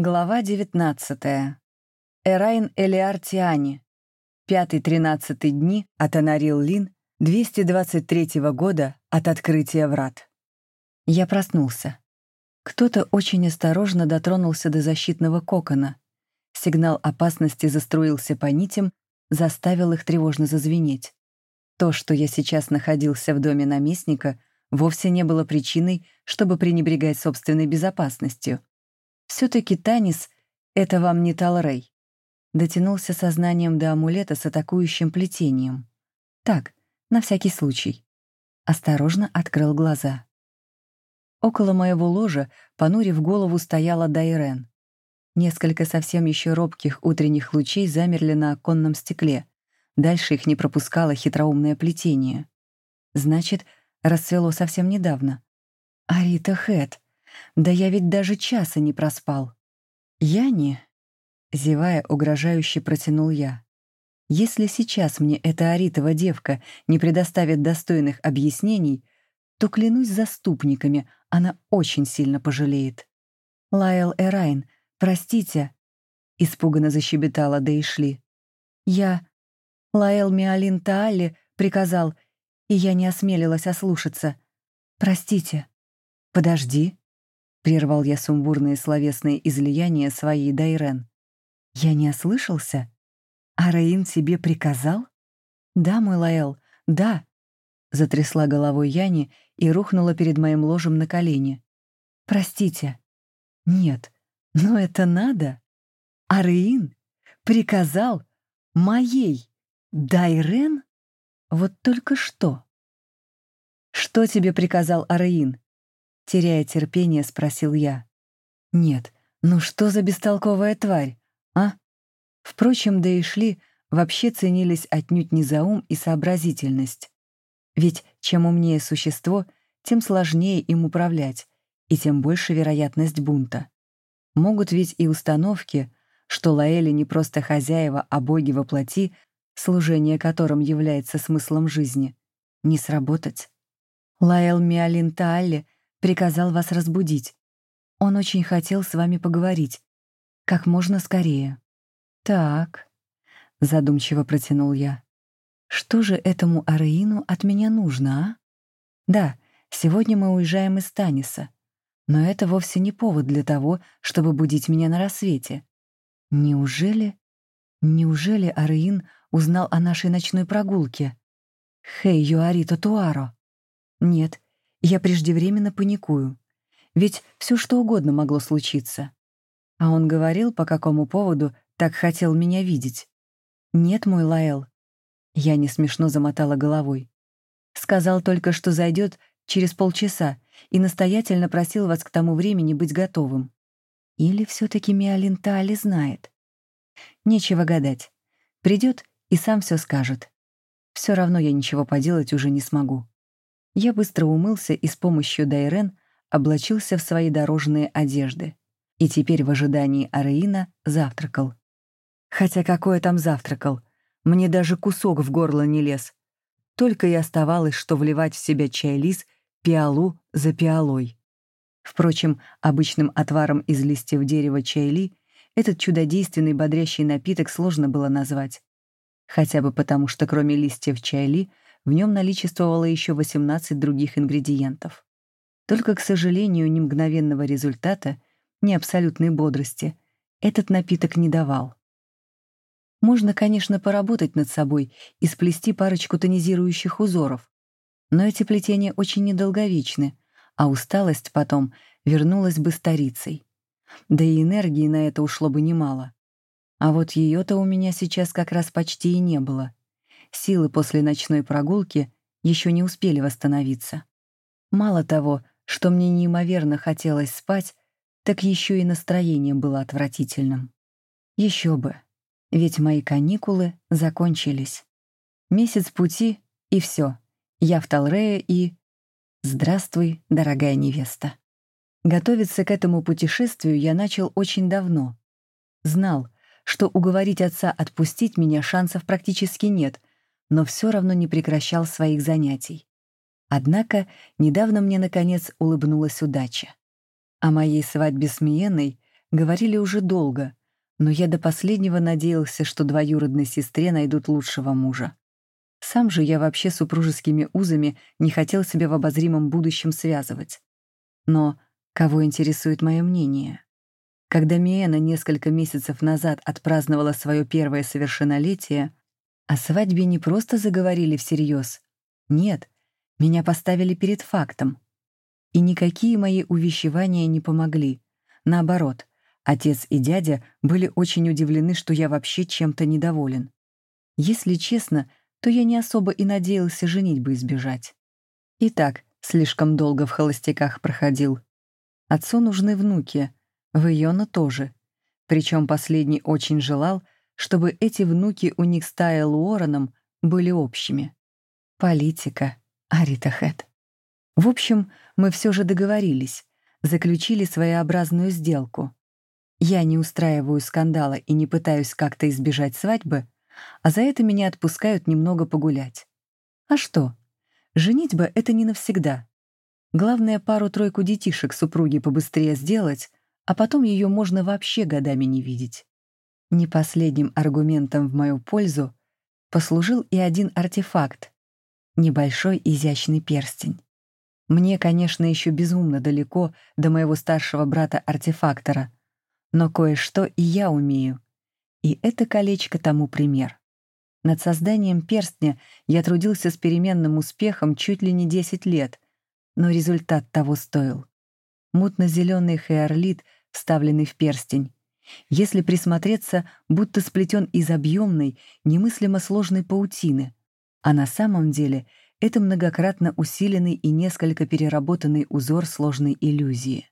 Глава 19. Эрайн Элиар Тиани. Пятый-тринадцатый дни от Анарил Лин 223 года от открытия врат. Я проснулся. Кто-то очень осторожно дотронулся до защитного кокона. Сигнал опасности заструился по нитям, заставил их тревожно зазвенеть. То, что я сейчас находился в доме наместника, вовсе не было причиной, чтобы пренебрегать собственной безопасностью. Все-таки Танис — это вам не Талрей. Дотянулся сознанием до амулета с атакующим плетением. Так, на всякий случай. Осторожно открыл глаза. Около моего ложа, понурив голову, стояла Дайрен. Несколько совсем еще робких утренних лучей замерли на оконном стекле. Дальше их не пропускало хитроумное плетение. Значит, расцвело совсем недавно. Арита Хэт. Да я ведь даже часа не проспал. Я не... Зевая, угрожающе протянул я. Если сейчас мне эта Аритова девка не предоставит достойных объяснений, то, клянусь заступниками, она очень сильно пожалеет. «Лайл Эрайн, простите», — испуганно защебетала Дейшли. «Я... Лаэл Миалин Таалли приказал, и я не осмелилась ослушаться. Простите». «Подожди», — прервал я сумбурные словесные излияния своей Дайрен. «Я не ослышался? А Раин тебе приказал?» «Да, мой Лаэл, да», — затрясла головой Яни и рухнула перед моим ложем на колени. «Простите». «Нет, но это надо. А Раин приказал моей Дайрен? Вот только что». «Что тебе приказал Араин?» Теряя терпение, спросил я. «Нет, ну что за бестолковая тварь, а?» Впрочем, да и шли вообще ценились отнюдь не за ум и сообразительность. Ведь чем умнее существо, тем сложнее им управлять, и тем больше вероятность бунта. Могут ведь и установки, что Лаэли не просто хозяева, а боги во плоти, служение которым является смыслом жизни, не сработать. Лаэл Миалин Таалли — приказал вас разбудить. Он очень хотел с вами поговорить. Как можно скорее. Так, задумчиво протянул я. Что же этому Ареину от меня нужно, а? Да, сегодня мы уезжаем из Таниса. Но это вовсе не повод для того, чтобы будить меня на рассвете. Неужели... Неужели Ареин узнал о нашей ночной прогулке? Хей, Юарито Туаро. Нет, я преждевременно паникую. Ведь все что угодно могло случиться. А он говорил, по какому поводу так хотел меня видеть. «Нет, мой Лаэл». Я не смешно замотала головой. Сказал только, что зайдет через полчаса и настоятельно просил вас к тому времени быть готовым. Или все-таки Миалин Тали знает? Нечего гадать. Придет и сам все скажет. Все равно я ничего поделать уже не смогу. Я быстро умылся и с помощью Дайрен облачился в свои дорожные одежды. И теперь в ожидании Ареина завтракал. Хотя какое там завтракал? Мне даже кусок в горло не лез. Только и оставалось, что вливать в себя чай-лис пиалу за пиалой. Впрочем, обычным отваром из листьев дерева чайли этот чудодейственный бодрящий напиток сложно было назвать. Хотя бы потому, что кроме листьев чайли — в нем наличествовало еще 18 других ингредиентов. Только, к сожалению, ни мгновенного результата, ни абсолютной бодрости этот напиток не давал. Можно, конечно, поработать над собой и сплести парочку тонизирующих узоров, но эти плетения очень недолговечны, а усталость потом вернулась бы старицей. Да и энергии на это ушло бы немало. А вот ее-то у меня сейчас как раз почти и не было. Силы после ночной прогулки еще не успели восстановиться. Мало того, что мне неимоверно хотелось спать, так еще и настроение было отвратительным. Еще бы, ведь мои каникулы закончились. Месяц пути, и все. Я в Талрее и... Здравствуй, дорогая невеста. Готовиться к этому путешествию я начал очень давно. Знал, что уговорить отца отпустить меня шансов практически нет, но все равно не прекращал своих занятий. Однако недавно мне, наконец, улыбнулась удача. О моей свадьбе с Миеной говорили уже долго, но я до последнего надеялся, что двоюродной сестре найдут лучшего мужа. Сам же я вообще супружескими узами не хотел себя в обозримом будущем связывать. Но кого интересует мое мнение? Когда Миэна несколько месяцев назад отпраздновала свое первое совершеннолетие, о свадьбе не просто заговорили всерьез. Нет, меня поставили перед фактом. И никакие мои увещевания не помогли. Наоборот, отец и дядя были очень удивлены, что я вообще чем-то недоволен. Если честно, то я не особо и надеялся женить бы избежать. И так слишком долго в холостяках проходил. Отцу нужны внуки, в Иона тоже. Причем последний очень желал, чтобы эти внуки у них с Тая Луораном были общими. Политика, Арита Хэт. В общем, мы все же договорились, заключили своеобразную сделку. Я не устраиваю скандала и не пытаюсь как-то избежать свадьбы, а за это меня отпускают немного погулять. А что? Женитьба — это не навсегда. Главное, пару-тройку детишек супруги побыстрее сделать, а потом ее можно вообще годами не видеть. Не последним аргументом в мою пользу послужил и один артефакт — небольшой изящный перстень. Мне, конечно, еще безумно далеко до моего старшего брата-артефактора, но кое-что и я умею — и это колечко тому пример. Над созданием перстня я трудился с переменным успехом чуть ли не 10 лет, но результат того стоил. Мутно-зеленый хеорлит, вставленный в перстень, если присмотреться, будто сплетен из объемной, немыслимо сложной паутины, а на самом деле это многократно усиленный и несколько переработанный узор сложной иллюзии.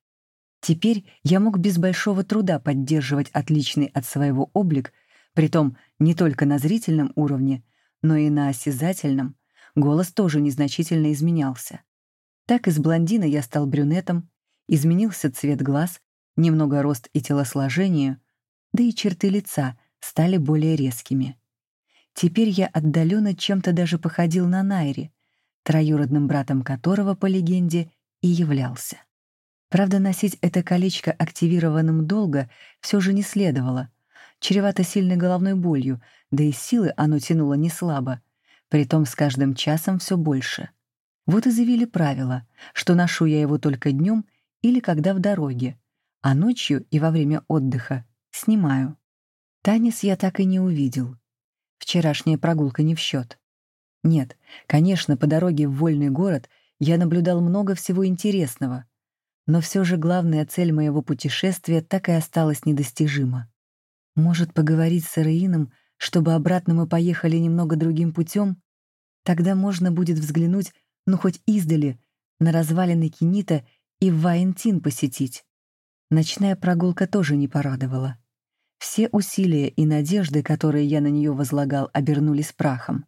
Теперь я мог без большого труда поддерживать отличный от своего облик, притом не только на зрительном уровне, но и на осязательном. Голос тоже незначительно изменялся. Так из блондина я стал брюнетом, изменился цвет глаз, немного рост и телосложение, да и черты лица стали более резкими. Теперь я отдаленно чем-то даже походил на Найри, троюродным братом которого, по легенде, и являлся. Правда, носить это колечко активированным долго все же не следовало. Чревато сильной головной болью, да и силы оно тянуло не слабо. Притом с каждым часом все больше. Вот и завели правило, что ношу я его только днем или когда в дороге, а ночью и во время отдыха снимаю. Танис я так и не увидел. Вчерашняя прогулка не в счет. Нет, конечно, по дороге в вольный город я наблюдал много всего интересного — но все же главная цель моего путешествия так и осталась недостижима. Может, поговорить с Араином, чтобы обратно мы поехали немного другим путем? Тогда можно будет взглянуть, ну хоть издали, на развалины Кенита и в Ваентин посетить. Ночная прогулка тоже не порадовала. Все усилия и надежды, которые я на нее возлагал, обернулись прахом.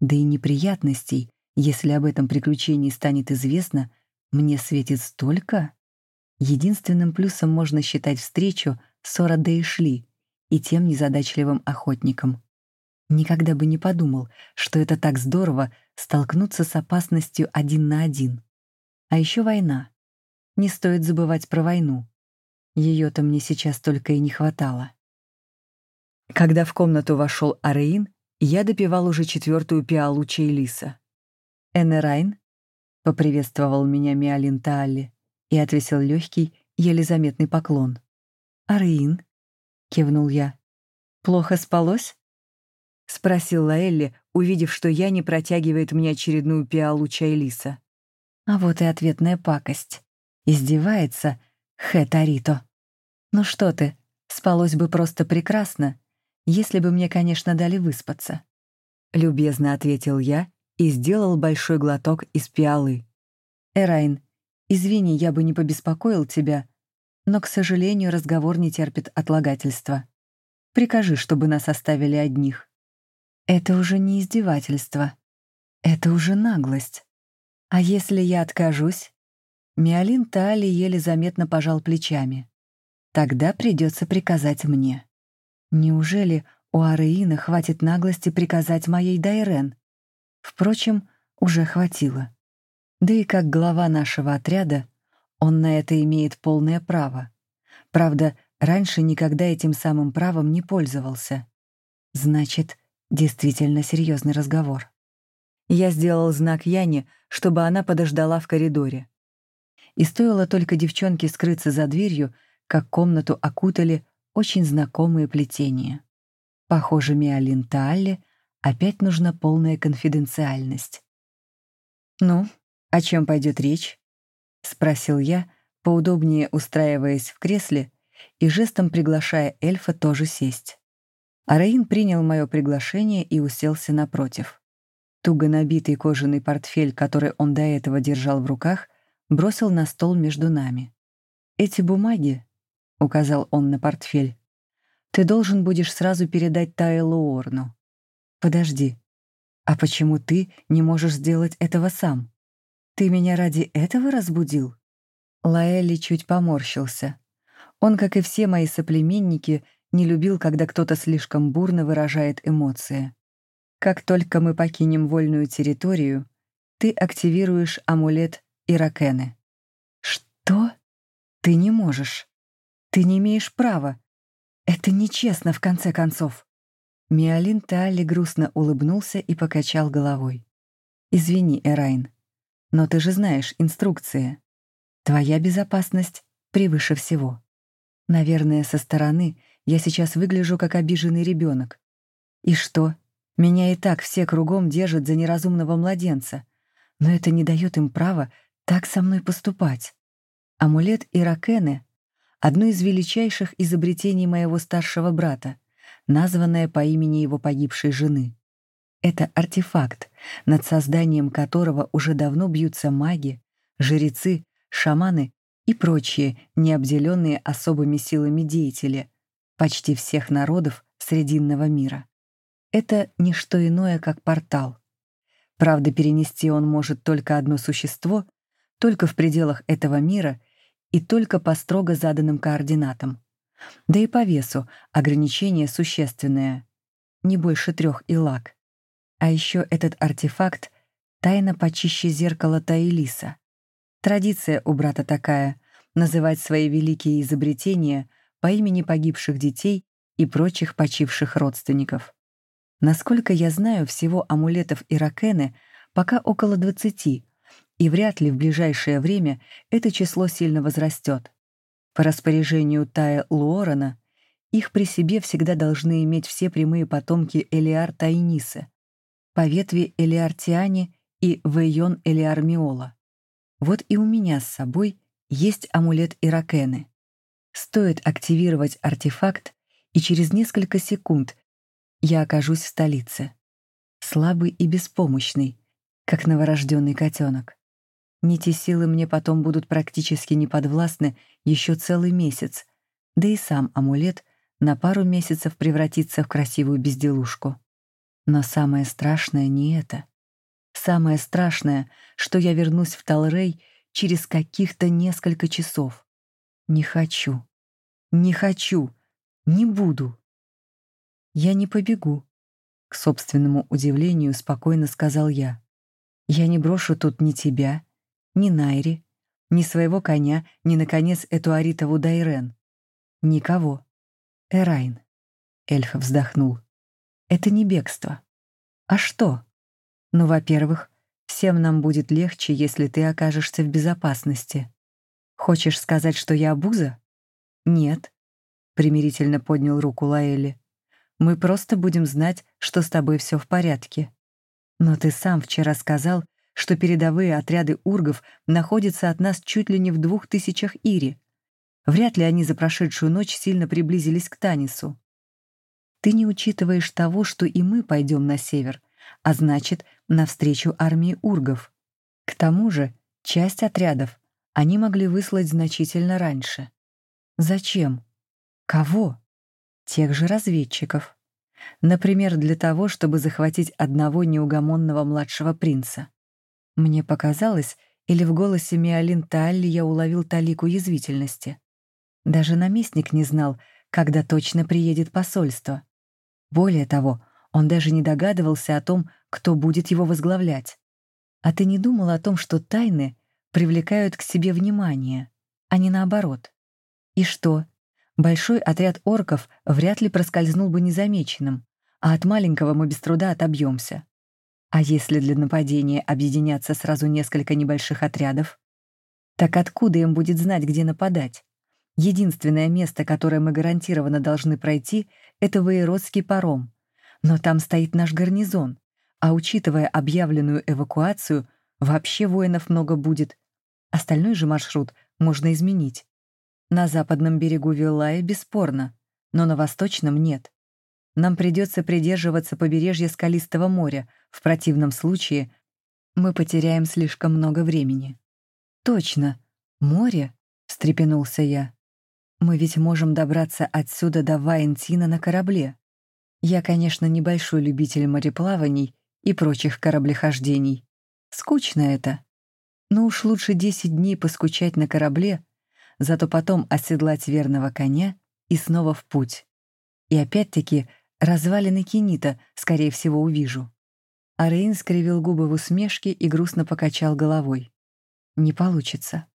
Да и неприятностей, если об этом приключении станет известно — мне светит столько? Единственным плюсом можно считать встречу с Ора Дейшли и тем незадачливым охотником. Никогда бы не подумал, что это так здорово столкнуться с опасностью один на один. А еще война. Не стоит забывать про войну. Ее-то мне сейчас только и не хватало. Когда в комнату вошел Ареин, я допивал уже четвертую пиалу чейлиса. Энерайн — поприветствовал меня Миалин Таалли и отвесил легкий, еле заметный поклон. «Араин?» — кивнул я. «Плохо спалось?» — спросил Лаэлли, увидев, что я не протягивает мне очередную пиалу чайлиса. А вот и ответная пакость. Издевается Хэ Тарито. «Ну что ты, спалось бы просто прекрасно, если бы мне, конечно, дали выспаться». Любезно ответил я и сделал большой глоток из пиалы. «Эрайн, извини, я бы не побеспокоил тебя, но, к сожалению, разговор не терпит отлагательства. Прикажи, чтобы нас оставили одних». «Это уже не издевательство. Это уже наглость. А если я откажусь?» Миолин Таали еле заметно пожал плечами. «Тогда придется приказать мне. Неужели у Ареина хватит наглости приказать моей Дайрен?» Впрочем, уже хватило. Да и как глава нашего отряда, он на это имеет полное право. Правда, раньше никогда этим самым правом не пользовался. Значит, действительно серьезный разговор. Я сделал знак Яне, чтобы она подождала в коридоре. И стоило только девчонке скрыться за дверью, как комнату окутали очень знакомые плетения. Похоже, Миолин Таалле опять нужна полная конфиденциальность. «Ну, о чем пойдет речь?» — спросил я, поудобнее устраиваясь в кресле и жестом приглашая эльфа тоже сесть. Араин принял мое приглашение и уселся напротив. Туго набитый кожаный портфель, который он до этого держал в руках, бросил на стол между нами. «Эти бумаги», — указал он на портфель, — «ты должен будешь сразу передать Тайлу Орну». «Подожди, а почему ты не можешь сделать этого сам? Ты меня ради этого разбудил?» Лаэли чуть поморщился. Он, как и все мои соплеменники, не любил, когда кто-то слишком бурно выражает эмоции. Как только мы покинем вольную территорию, ты активируешь амулет Иракены. Что? Ты не можешь. Ты не имеешь права. Это нечестно, в конце концов. Миолин Таали грустно улыбнулся и покачал головой. «Извини, Эрайн, но ты же знаешь инструкции. Твоя безопасность превыше всего. Наверное, со стороны я сейчас выгляжу как обиженный ребенок. И что? Меня и так все кругом держат за неразумного младенца, но это не дает им права так со мной поступать. Амулет Иракены — одно из величайших изобретений моего старшего брата, названное по имени его погибшей жены. Это артефакт, над созданием которого уже давно бьются маги, жрецы, шаманы и прочие необделенные особыми силами деятели почти всех народов Срединного мира. Это не что иное, как портал. Правда, перенести он может только одно существо, только в пределах этого мира и только по строго заданным координатам. Да и по весу ограничение существенное, не больше трех илак. А еще этот артефакт — тайна почище зеркала Таилиса. Традиция у брата такая — называть свои великие изобретения по имени погибших детей и прочих почивших родственников. Насколько я знаю, всего амулетов Иракены пока около 20, и вряд ли в ближайшее время это число сильно возрастет. По распоряжению Тая Луорана их при себе всегда должны иметь все прямые потомки Элиар Тайнисы, по ветви Элиар Тиани и Вейон Элиар Миола. Вот и у меня с собой есть амулет Иракены. Стоит активировать артефакт, и через несколько секунд я окажусь в столице. Слабый и беспомощный, как новорожденный котенок. Нити силы мне потом будут практически неподвластны еще целый месяц, да и сам амулет на пару месяцев превратится в красивую безделушку. Но самое страшное не это. Самое страшное, что я вернусь в Талрей через каких-то несколько часов. Не хочу. Не хочу. Не буду. Я не побегу. К собственному удивлению спокойно сказал я. Я не брошу тут ни тебя, ни Найри, ни своего коня, ни, наконец, эту Аритову Дайрен. Никого. Эрайн. Эльф вздохнул. Это не бегство. А что? Ну, во-первых, всем нам будет легче, если ты окажешься в безопасности. Хочешь сказать, что я обуза? Нет, примирительно поднял руку Лаэли. Мы просто будем знать, что с тобой все в порядке. Но ты сам вчера сказал, что передовые отряды ургов находятся от нас чуть ли не в двух тысячах ири. Вряд ли они за прошедшую ночь сильно приблизились к Танису. Ты не учитываешь того, что и мы пойдем на север, а значит, навстречу армии ургов. К тому же, часть отрядов они могли выслать значительно раньше. Зачем? Кого? Тех же разведчиков. Например, для того, чтобы захватить одного неугомонного младшего принца. Мне показалось, или в голосе Миолин Талли я уловил талику язвительности. Даже наместник не знал, когда точно приедет посольство. Более того, он даже не догадывался о том, кто будет его возглавлять. А ты не думал о том, что тайны привлекают к себе внимание, а не наоборот? И что, большой отряд орков вряд ли проскользнул бы незамеченным, а от маленького мы без труда отобьемся. А если для нападения объединяться сразу несколько небольших отрядов? Так откуда им будет знать, где нападать? Единственное место, которое мы гарантированно должны пройти, это Воеродский паром. Но там стоит наш гарнизон, а учитывая объявленную эвакуацию, вообще воинов много будет. Остальной же маршрут можно изменить. На западном берегу Виллая бесспорно, но на восточном нет. Нам придется придерживаться побережья Скалистого моря, в противном случае мы потеряем слишком много времени. «Точно. Море?» — встрепенулся я. «Мы ведь можем добраться отсюда до Ваентина на корабле. Я, конечно, небольшой любитель мореплаваний и прочих кораблехождений. Скучно это. Но уж лучше десять дней поскучать на корабле, зато потом оседлать верного коня и снова в путь. И опять-таки развалины Кенита, скорее всего, увижу». Арейн скривил губы в усмешке и грустно покачал головой не получится.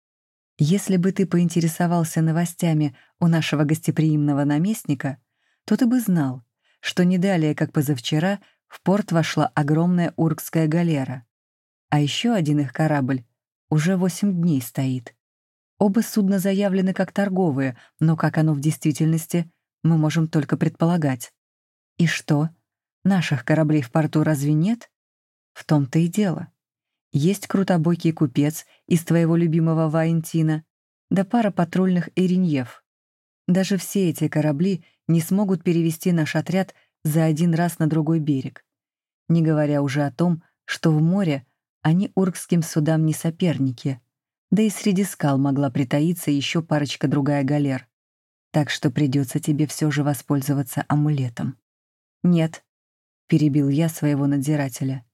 Если бы ты поинтересовался новостями у нашего гостеприимного наместника, то ты бы знал, что не далее, как позавчера, в порт вошла огромная уркская галера. А еще один их корабль уже восемь дней стоит. Оба судна заявлены как торговые, но как оно в действительности, мы можем только предполагать. И что, наших кораблей в порту разве нет? В том-то и дело. Есть крутобокий купец из твоего любимого Ваентина, да пара патрульных эриньев. Даже все эти корабли не смогут перевести наш отряд за один раз на другой берег. Не говоря уже о том, что в море они уркским судам не соперники, да и среди скал могла притаиться еще парочка другая галер. Так что придется тебе все же воспользоваться амулетом. «Нет», — перебил я своего надзирателя.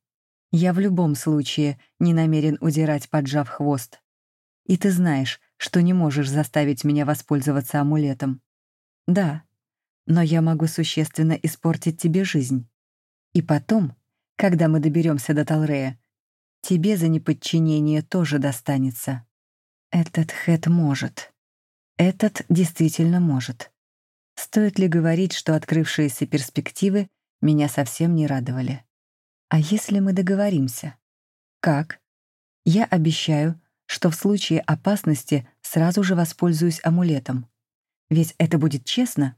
Я в любом случае не намерен удирать, поджав хвост. И ты знаешь, что не можешь заставить меня воспользоваться амулетом. Да, но я могу существенно испортить тебе жизнь. И потом, когда мы доберемся до Талрея, тебе за неподчинение тоже достанется. Этот Хэт может. Этот действительно может. Стоит ли говорить, что открывшиеся перспективы меня совсем не радовали? А если мы договоримся? Как? Я обещаю, что в случае опасности сразу же воспользуюсь амулетом. Ведь это будет честно.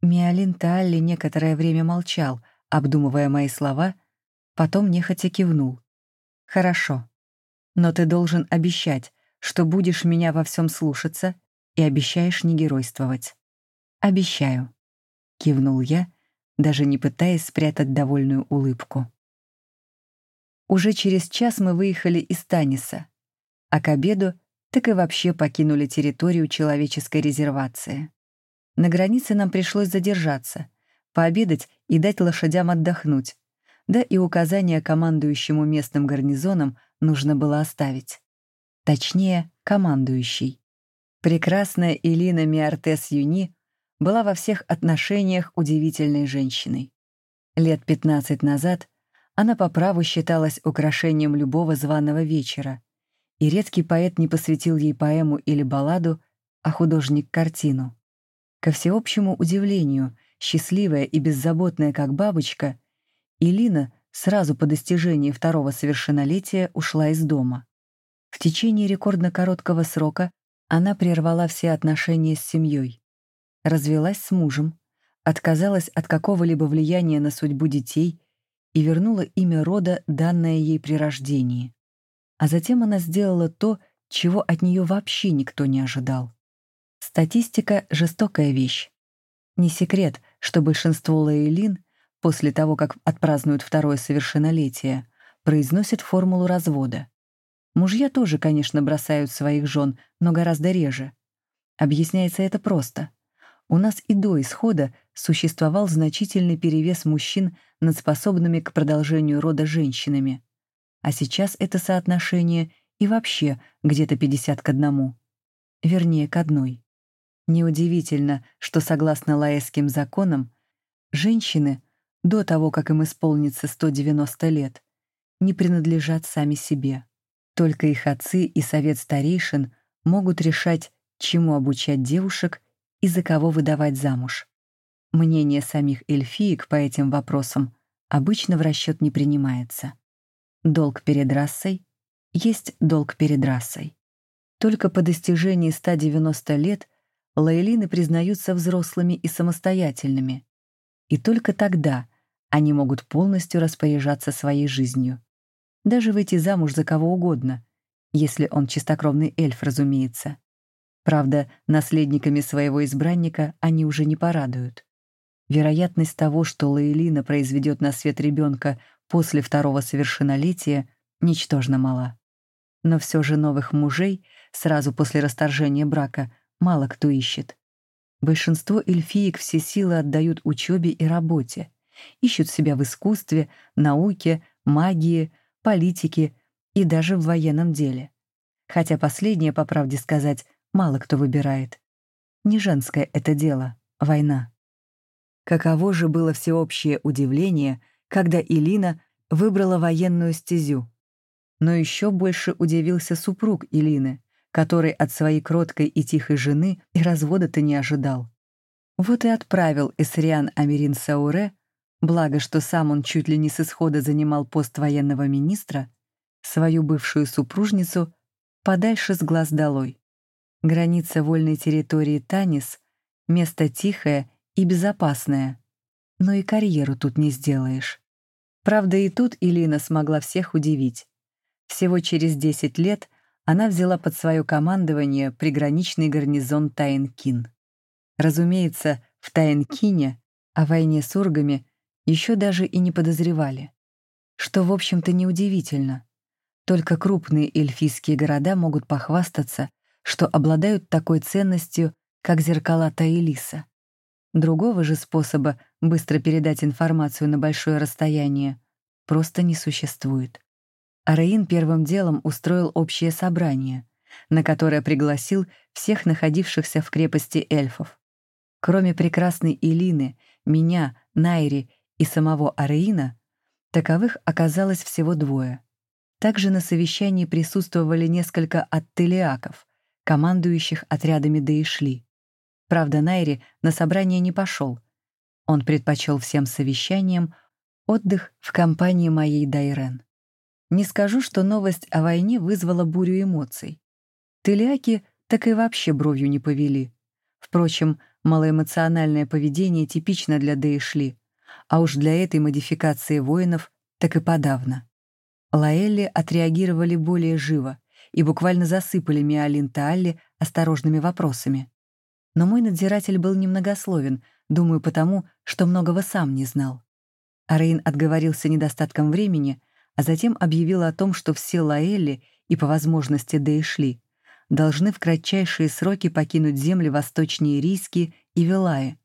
Миолин Талли некоторое время молчал, обдумывая мои слова, потом нехотя кивнул. «Хорошо. Но ты должен обещать, что будешь меня во всем слушаться и обещаешь не геройствовать». «Обещаю», — кивнул я, даже не пытаясь спрятать довольную улыбку. Уже через час мы выехали из Таниса, а к обеду так и вообще покинули территорию человеческой резервации. На границе нам пришлось задержаться, пообедать и дать лошадям отдохнуть, да и указания командующему местным гарнизоном нужно было оставить. Точнее, командующий. Прекрасная Элина Миартес Юни была во всех отношениях удивительной женщиной. Лет 15 назад она по праву считалась украшением любого званого вечера, и редкий поэт не посвятил ей поэму или балладу, а художник — картину. Ко всеобщему удивлению, счастливая и беззаботная как бабочка, Илина сразу по достижении второго совершеннолетия ушла из дома. В течение рекордно короткого срока она прервала все отношения с семьей, развелась с мужем, отказалась от какого-либо влияния на судьбу детей и вернула имя рода, данное ей при рождении. А затем она сделала то, чего от нее вообще никто не ожидал. Статистика — жестокая вещь. Не секрет, что большинство лаэлин после того, как отпразднуют второе совершеннолетие, произносят формулу развода. Мужья тоже, конечно, бросают своих жен, но гораздо реже. Объясняется это просто. У нас и до исхода существовал значительный перевес мужчин над способными к продолжению рода женщинами. А сейчас это соотношение и вообще где-то 50 к одному. Вернее, к одной. Неудивительно, что, согласно лаэсским законам, женщины, до того, как им исполнится 190 лет, не принадлежат сами себе. Только их отцы и совет старейшин могут решать, чему обучать девушек и за кого выдавать замуж. Мнение самих эльфиек по этим вопросам обычно в расчет не принимается. Долг перед расой есть долг перед расой. Только по достижении 190 лет лаэлины признаются взрослыми и самостоятельными. И только тогда они могут полностью распоряжаться своей жизнью. Даже выйти замуж за кого угодно, если он чистокровный эльф, разумеется. Правда, наследниками своего избранника они уже не порадуют. Вероятность того, что Лаэлина произведет на свет ребенка после второго совершеннолетия, ничтожно мала. Но все же новых мужей сразу после расторжения брака мало кто ищет. Большинство эльфиек все силы отдают учебе и работе, ищут себя в искусстве, науке, магии, политике и даже в военном деле. Хотя последнее, по правде сказать, мало кто выбирает. Не женское это дело — война. Каково же было всеобщее удивление, когда Илина выбрала военную стезю. Но еще больше удивился супруг Илины, который от своей кроткой и тихой жены и развода-то не ожидал. Вот и отправил Эсриан Америн Сауре, благо что сам он чуть ли не с исхода занимал пост военного министра, свою бывшую супружницу подальше с глаз долой. Граница вольной территории Танис — место тихое и безопасное, но и карьеру тут не сделаешь. Правда, и тут Илина смогла всех удивить. Всего через 10 лет она взяла под свое командование приграничный гарнизон Таенкин. Разумеется, в Таенкине о войне с ургами еще даже и не подозревали. Что, в общем-то, неудивительно. Только крупные эльфийские города могут похвастаться, что обладают такой ценностью, как зеркала Таэлиса. Другого же способа быстро передать информацию на большое расстояние просто не существует. Араин первым делом устроил общее собрание, на которое пригласил всех находившихся в крепости эльфов. Кроме прекрасной Илины, меня, Найри и самого Араина, таковых оказалось всего двое. Также на совещании присутствовали несколько аттелиаков, командующих отрядами Даишли. Правда, Найри на собрание не пошел. Он предпочел всем совещаниям отдых в компании моей Дайрен. Не скажу, что новость о войне вызвала бурю эмоций. Тыляки так и вообще бровью не повели. Впрочем, малоэмоциональное поведение типично для Дейшли, а уж для этой модификации воинов так и подавно. Лаэлли отреагировали более живо и буквально засыпали Миалин Таалли осторожными вопросами. Но мой надзиратель был немногословен, думаю, потому, что многого сам не знал. Арейн отговорился недостатком времени, а затем объявил о том, что все Лаэлли и, по возможности, Дейшли должны в кратчайшие сроки покинуть земли восточнее Риски и Вилаи,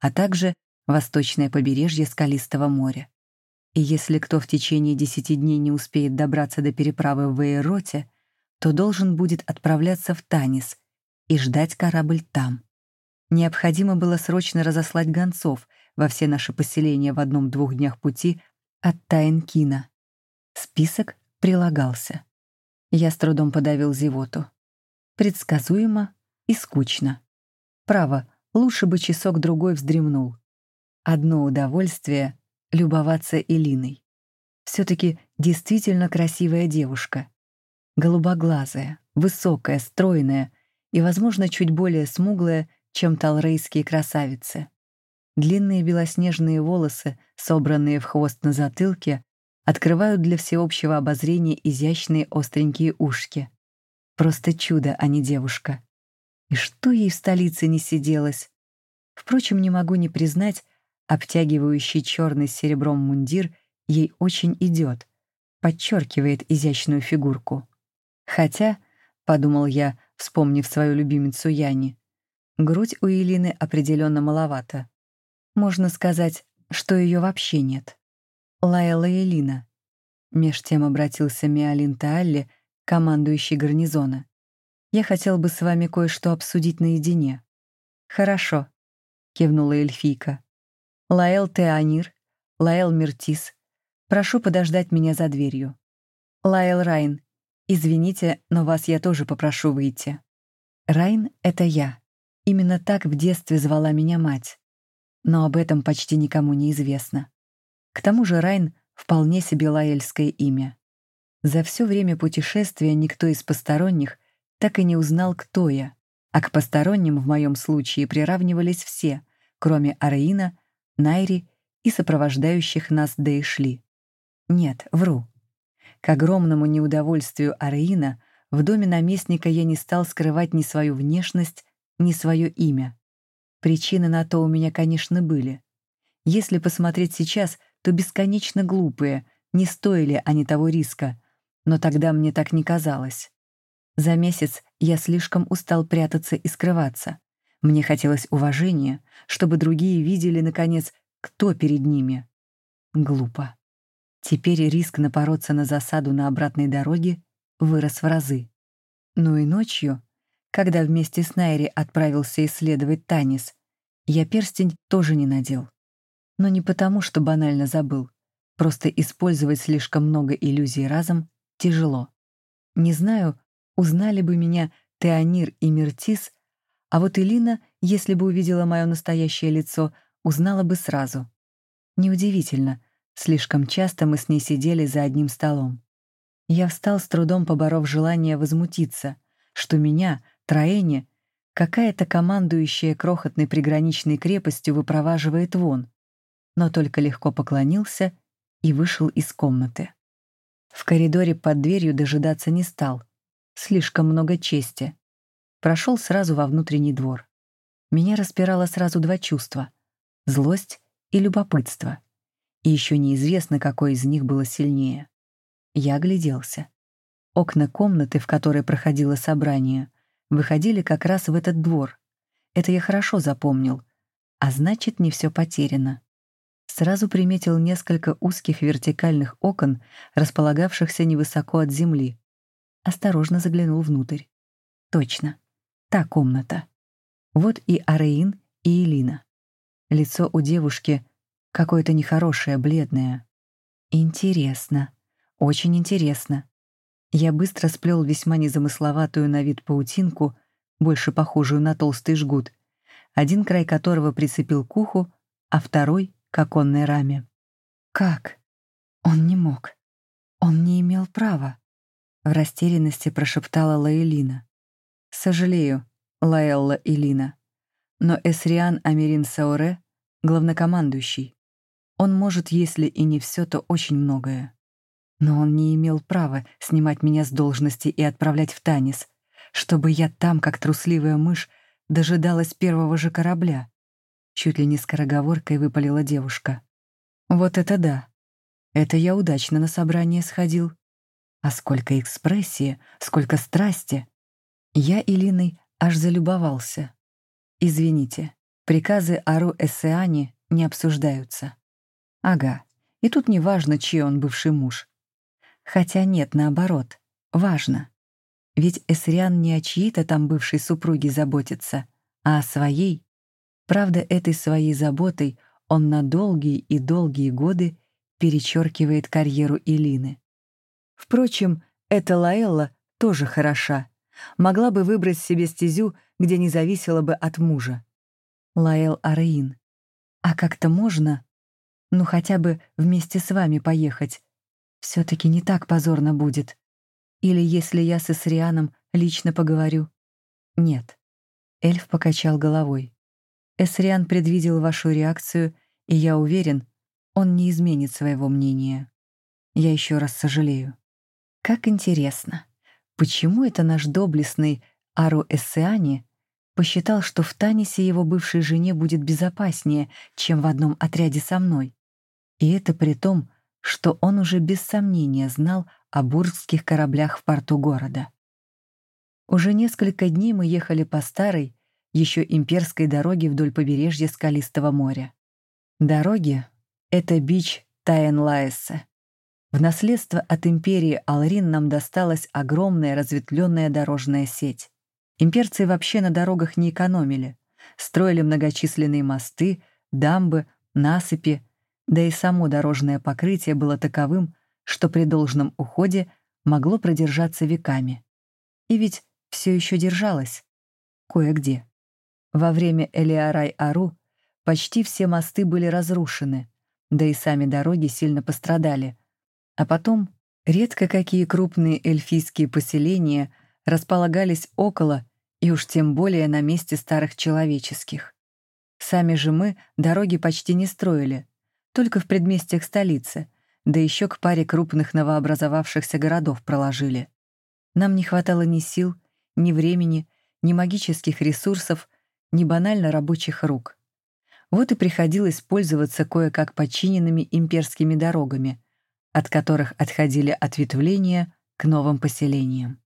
а также восточное побережье Скалистого моря. И если кто в течение десяти дней не успеет добраться до переправы в Эйроте, то должен будет отправляться в Танис и ждать корабль там. Необходимо было срочно разослать гонцов во все наши поселения в одном-двух днях пути от Таинкина. Список прилагался. Я с трудом подавил зевоту. Предсказуемо и скучно. Право, лучше бы часок-другой вздремнул. Одно удовольствие — любоваться Элиной. Все-таки действительно красивая девушка. Голубоглазая, высокая, стройная и, возможно, чуть более смуглая, чем талрейские красавицы. Длинные белоснежные волосы, собранные в хвост на затылке, открывают для всеобщего обозрения изящные остренькие ушки. Просто чудо, а не девушка. И что ей в столице не сиделось? Впрочем, не могу не признать, обтягивающий черный с серебром мундир ей очень идет, подчеркивает изящную фигурку. Хотя, — подумал я, вспомнив свою любимицу Яни, Грудь у Илины определенно маловато. Можно сказать, что ее вообще нет. Лаяла Элина. Меж тем обратился Миалин Таалли, командующий гарнизона. «Я хотел бы с вами кое-что обсудить наедине». «Хорошо», — кивнула эльфийка. «Лаэл Теанир, Лаэл Миртис, прошу подождать меня за дверью. Лаэл Райн, извините, но вас я тоже попрошу выйти». Райн — это я. Именно так в детстве звала меня мать. Но об этом почти никому не известно. К тому же Райн — вполне себе лаэльское имя. За все время путешествия никто из посторонних так и не узнал, кто я, а к посторонним в моем случае приравнивались все, кроме Араина, Найри и сопровождающих нас Дейшли. Нет, вру. К огромному неудовольствию Араина в доме наместника я не стал скрывать ни свою внешность, ни свое имя. Причины на то у меня, конечно, были. Если посмотреть сейчас, то бесконечно глупые, не стоили они того риска, но тогда мне так не казалось. За месяц я слишком устал прятаться и скрываться. Мне хотелось уважения, чтобы другие видели, наконец, кто перед ними. Глупо. Теперь риск напороться на засаду на обратной дороге вырос в разы. Ну и ночью, когда вместе с Найри отправился исследовать Танис, я перстень тоже не надел. Но не потому, что банально забыл. Просто использовать слишком много иллюзий разом тяжело. Не знаю, узнали бы меня Теонир и Мертис, а вот Элина, если бы увидела мое настоящее лицо, узнала бы сразу. Неудивительно, слишком часто мы с ней сидели за одним столом. Я встал с трудом, поборов желание возмутиться, что меня, Троэни, какая-то командующая крохотной приграничной крепостью выпроваживает вон, но только легко поклонился и вышел из комнаты. В коридоре под дверью дожидаться не стал. Слишком много чести. Прошел сразу во внутренний двор. Меня распирало сразу два чувства — злость и любопытство. И еще неизвестно, какое из них было сильнее. Я огляделся. Окна комнаты, в которой проходило собрание, выходили как раз в этот двор. Это я хорошо запомнил. А значит, не все потеряно. Сразу приметил несколько узких вертикальных окон, располагавшихся невысоко от земли. Осторожно заглянул внутрь. Точно. Та комната. Вот и Ареин, и Элина. Лицо у девушки какое-то нехорошее, бледное. Интересно. Очень интересно. Я быстро сплел весьма незамысловатую на вид паутинку, больше похожую на толстый жгут, один край которого прицепил к уху, а второй — к оконной раме. «Как? Он не мог. Он не имел права», — в растерянности прошептала Лаэлина. «Сожалею, Лаэлла Элина, но Эсриан Америн Сауре — главнокомандующий. Он может, если и не все, то очень многое. Но он не имел права снимать меня с должности и отправлять в Танис, чтобы я там, как трусливая мышь, дожидалась первого же корабля. Чуть ли не скороговоркой выпалила девушка. Вот это да. Это я удачно на собрание сходил. А сколько экспрессии, сколько страсти. Я Илиной аж залюбовался. Извините, приказы Ару Эссеани не обсуждаются. Ага, и тут не важно, чей он бывший муж. Хотя нет, наоборот, важно. Ведь Эсриан не о чьей-то там бывшей супруге заботится, а о своей. Правда, этой своей заботой он на долгие и долгие годы перечеркивает карьеру Илины. Впрочем, эта Лаэлла тоже хороша. Могла бы выбрать себе стезю, где не зависела бы от мужа. Лаэл Араин. А как-то можно, ну хотя бы вместе с вами поехать, все таки не так позорно будет. Или если я с Эсрианом лично поговорю? Нет. Эльф покачал головой. Эсриан предвидел вашу реакцию, и я уверен, он не изменит своего мнения. Я еще раз сожалею. Как интересно, почему это наш доблестный Ару Эссеани посчитал, что в Танисе его бывшей жене будет безопаснее, чем в одном отряде со мной? И это при том, что он уже без сомнения знал о бургских кораблях в порту города. Уже несколько дней мы ехали по старой, еще имперской дороге вдоль побережья Скалистого моря. Дороги — это бич Таенлаэссе. В наследство от империи Алрин нам досталась огромная разветвленная дорожная сеть. Имперцы вообще на дорогах не экономили. Строили многочисленные мосты, дамбы, насыпи, да и само дорожное покрытие было таковым, что при должном уходе могло продержаться веками. И ведь все еще держалось. Кое-где. Во время Элиарай-Ару почти все мосты были разрушены, да и сами дороги сильно пострадали. А потом редко какие крупные эльфийские поселения располагались около и уж тем более на месте старых человеческих. Сами же мы дороги почти не строили, только в предместьях столицы, да еще к паре крупных новообразовавшихся городов проложили. Нам не хватало ни сил, ни времени, ни магических ресурсов, ни банально рабочих рук. Вот и приходилось пользоваться кое-как подчиненными имперскими дорогами, от которых отходили ответвления к новым поселениям.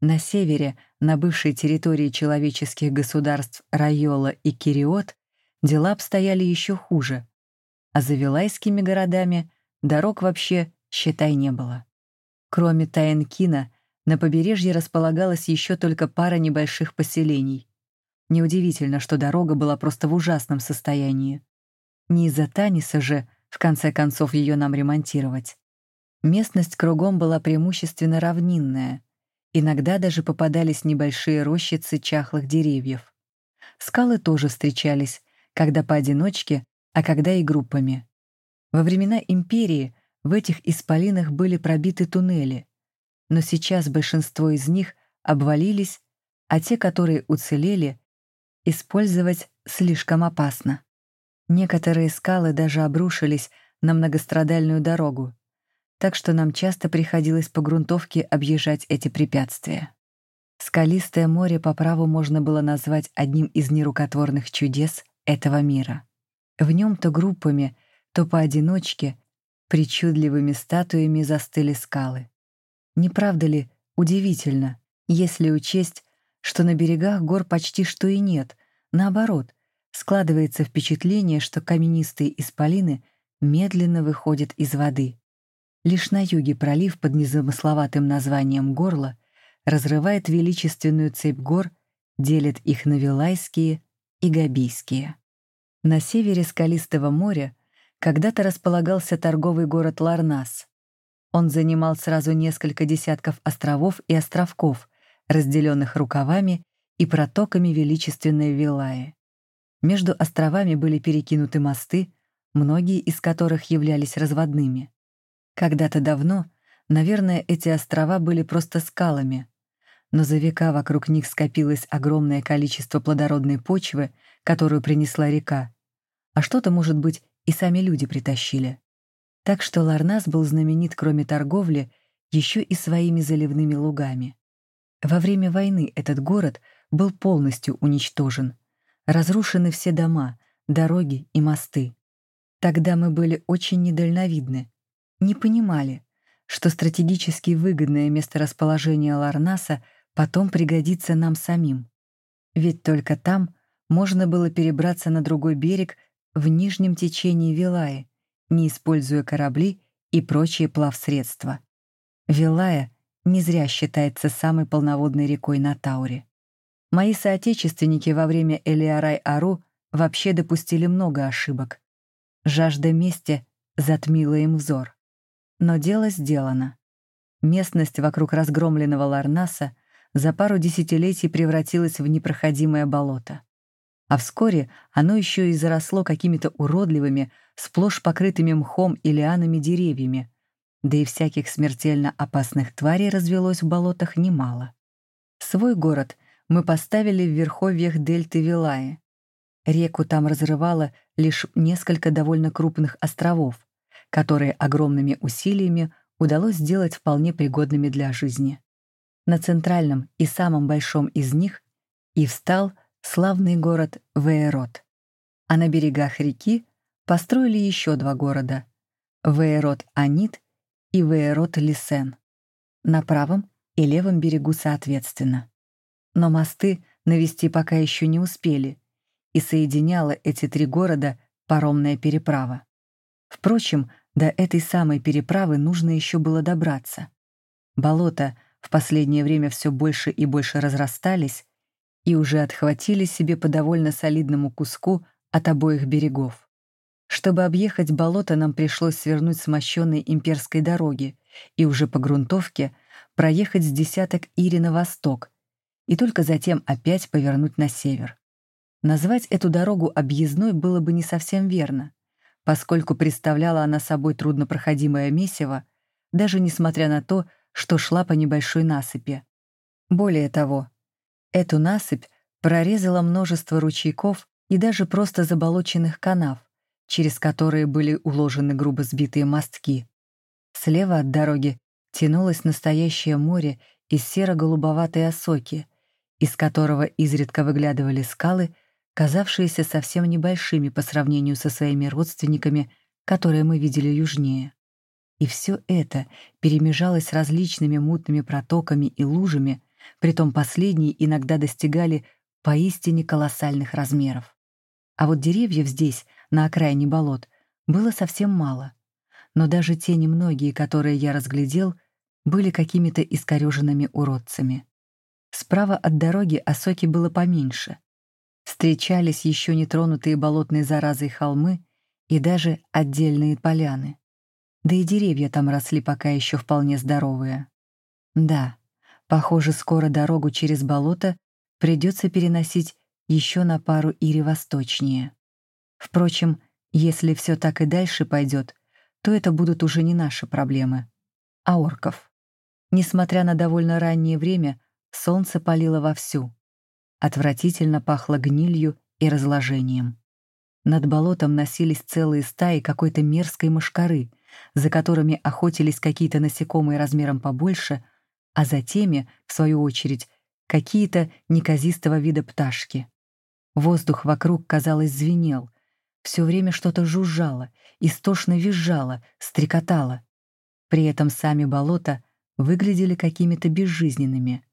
На севере, на бывшей территории человеческих государств Райола и Кириот, дела обстояли еще хуже, а за Вилайскими городами дорог вообще, считай, не было. Кроме Таенкина, на побережье располагалась еще только пара небольших поселений. Неудивительно, что дорога была просто в ужасном состоянии. Не из-за Таниса же, в конце концов, ее нам ремонтировать. Местность кругом была преимущественно равнинная. Иногда даже попадались небольшие рощицы чахлых деревьев. Скалы тоже встречались, когда поодиночке, а когда и группами. Во времена империи в этих исполинах были пробиты туннели, но сейчас большинство из них обвалились, а те, которые уцелели, использовать слишком опасно. Некоторые скалы даже обрушились на многострадальную дорогу, так что нам часто приходилось по грунтовке объезжать эти препятствия. Скалистое море по праву можно было назвать одним из нерукотворных чудес этого мира. В нем то группами, то поодиночке причудливыми статуями застыли скалы. Не правда ли удивительно, если учесть, что на берегах гор почти что и нет, наоборот, складывается впечатление, что каменистые исполины медленно выходят из воды. Лишь на юге пролив под незамысловатым названием Горла разрывает величественную цепь гор, делит их на Вилайские и Габийские. На севере Скалистого моря когда-то располагался торговый город Ларнас. Он занимал сразу несколько десятков островов и островков, разделенных рукавами и протоками величественной Вилаи. Между островами были перекинуты мосты, многие из которых являлись разводными. Когда-то давно, наверное, эти острова были просто скалами, но за века вокруг них скопилось огромное количество плодородной почвы, которую принесла река, а что-то, может быть, и сами люди притащили. Так что Ларнас был знаменит, кроме торговли, еще и своими заливными лугами. Во время войны этот город был полностью уничтожен. Разрушены все дома, дороги и мосты. Тогда мы были очень недальновидны, не понимали, что стратегически выгодное месторасположение Ларнаса потом пригодится нам самим. Ведь только там можно было перебраться на другой берег в нижнем течении Вилаи, не используя корабли и прочие плавсредства. Вилая не зря считается самой полноводной рекой на Тауре. Мои соотечественники во время Элиарай-Ару вообще допустили много ошибок. Жажда мести затмила им взор. Но дело сделано. Местность вокруг разгромленного Ларнаса за пару десятилетий превратилась в непроходимое болото а вскоре оно еще и заросло какими-то уродливыми, сплошь покрытыми мхом и лианами деревьями, да и всяких смертельно опасных тварей развелось в болотах немало. Свой город мы поставили в верховьях дельты Вилаи. Реку там разрывало лишь несколько довольно крупных островов, которые огромными усилиями удалось сделать вполне пригодными для жизни. На центральном и самом большом из них и встал — славный город Вейрот. А на берегах реки построили еще два города — Вейрот-Анит и Вейрот-Лисен. На правом и левом берегу соответственно. Но мосты навести пока еще не успели, и соединяла эти три города паромная переправа. Впрочем, до этой самой переправы нужно еще было добраться. Болота в последнее время все больше и больше разрастались, и уже отхватили себе по довольно солидному куску от обоих берегов. Чтобы объехать болото, нам пришлось свернуть с мощенной имперской дороги и уже по грунтовке проехать с десяток Ири на восток и только затем опять повернуть на север. Назвать эту дорогу объездной было бы не совсем верно, поскольку представляла она собой труднопроходимое месиво, даже несмотря на то, что шла по небольшой насыпи. Более того, эту насыпь прорезала множество ручейков и даже просто заболоченных канав, через которые были уложены грубо сбитые мостки. Слева от дороги тянулось настоящее море из серо-голубоватой осоки, из которого изредка выглядывали скалы, казавшиеся совсем небольшими по сравнению со своими родственниками, которые мы видели южнее. И все это перемежалось различными мутными протоками и лужами, притом последние иногда достигали поистине колоссальных размеров. А вот деревьев здесь, на окраине болот, было совсем мало. Но даже те немногие, которые я разглядел, были какими-то искореженными уродцами. Справа от дороги осоки было поменьше. Встречались еще нетронутые болотной заразой холмы и даже отдельные поляны. Да и деревья там росли пока еще вполне здоровые. Да, похоже, скоро дорогу через болото придется переносить еще на пару ири восточнее. Впрочем, если все так и дальше пойдет, то это будут уже не наши проблемы, а орков. Несмотря на довольно раннее время, солнце палило вовсю. Отвратительно пахло гнилью и разложением. Над болотом носились целые стаи какой-то мерзкой мошкары, за которыми охотились какие-то насекомые размером побольше, а за теми, в свою очередь, какие-то неказистого вида пташки. Воздух вокруг, казалось, звенел. Все время что-то жужжало, истошно визжало, стрекотало. При этом сами болота выглядели какими-то безжизненными.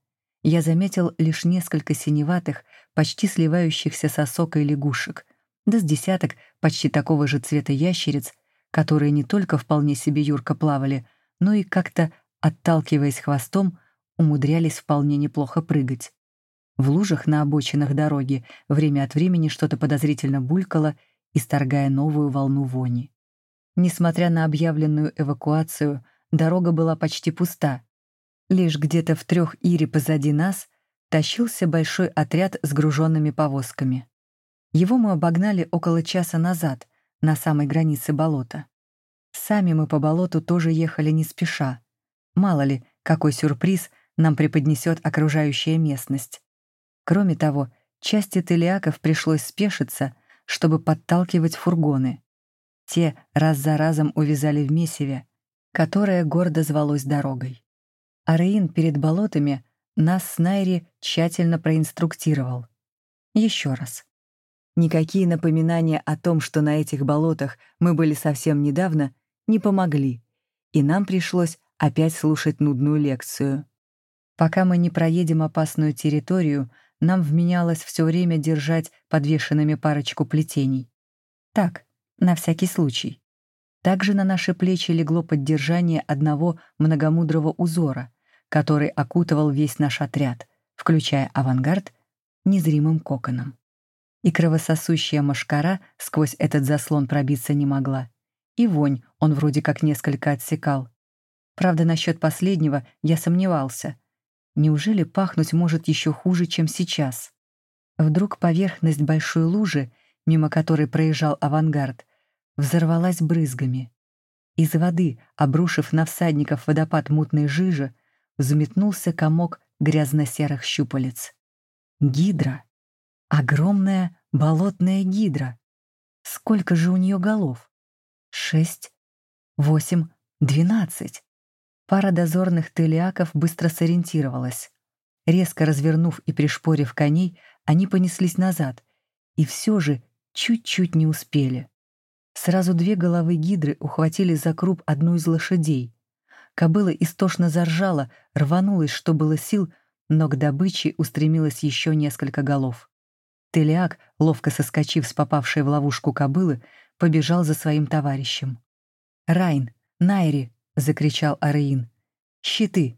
Я заметил лишь несколько синеватых, почти сливающихся с осокой лягушек, да с десяток почти такого же цвета ящериц, которые не только вполне себе юрко плавали, но и как-то, отталкиваясь хвостом, умудрялись вполне неплохо прыгать. В лужах на обочинах дороги время от времени что-то подозрительно булькало, исторгая новую волну вони. Несмотря на объявленную эвакуацию, дорога была почти пуста. Лишь где-то в трех ире позади нас тащился большой отряд с груженными повозками. Его мы обогнали около часа назад, на самой границе болота. Сами мы по болоту тоже ехали не спеша. Мало ли, какой сюрприз — нам преподнесет окружающая местность. Кроме того, части телиаков пришлось спешиться, чтобы подталкивать фургоны. Те раз за разом увязали в месиве, которое гордо звалось дорогой. Ареин перед болотами нас с Найри тщательно проинструктировал. Еще раз. Никакие напоминания о том, что на этих болотах мы были совсем недавно, не помогли, и нам пришлось опять слушать нудную лекцию. Пока мы не проедем опасную территорию, нам вменялось все время держать подвешенными парочку плетений. Так, на всякий случай. Также на наши плечи легло поддержание одного многомудрого узора, который окутывал весь наш отряд, включая авангард, незримым коконом. И кровососущая машкара сквозь этот заслон пробиться не могла. И вонь он вроде как несколько отсекал. Правда, насчет последнего я сомневался — Неужели пахнуть может еще хуже, чем сейчас? Вдруг поверхность большой лужи, мимо которой проезжал авангард, взорвалась брызгами. Из воды, обрушив на всадников водопад мутной жижи, взметнулся комок грязно-серых щупалец. Гидра. Огромная болотная гидра. Сколько же у нее голов? Шесть, восемь, двенадцать. Пара дозорных телиаков быстро сориентировалась. Резко развернув и пришпорив коней, они понеслись назад, и все же чуть-чуть не успели. Сразу две головы гидры ухватили за круп одну из лошадей. Кобыла истошно заржала, рванулась, что было сил, но к добыче устремилось еще несколько голов. Телиак, ловко соскочив с попавшей в ловушку кобылы, побежал за своим товарищем. «Райн! Найри!» — закричал Ареин. «Щиты!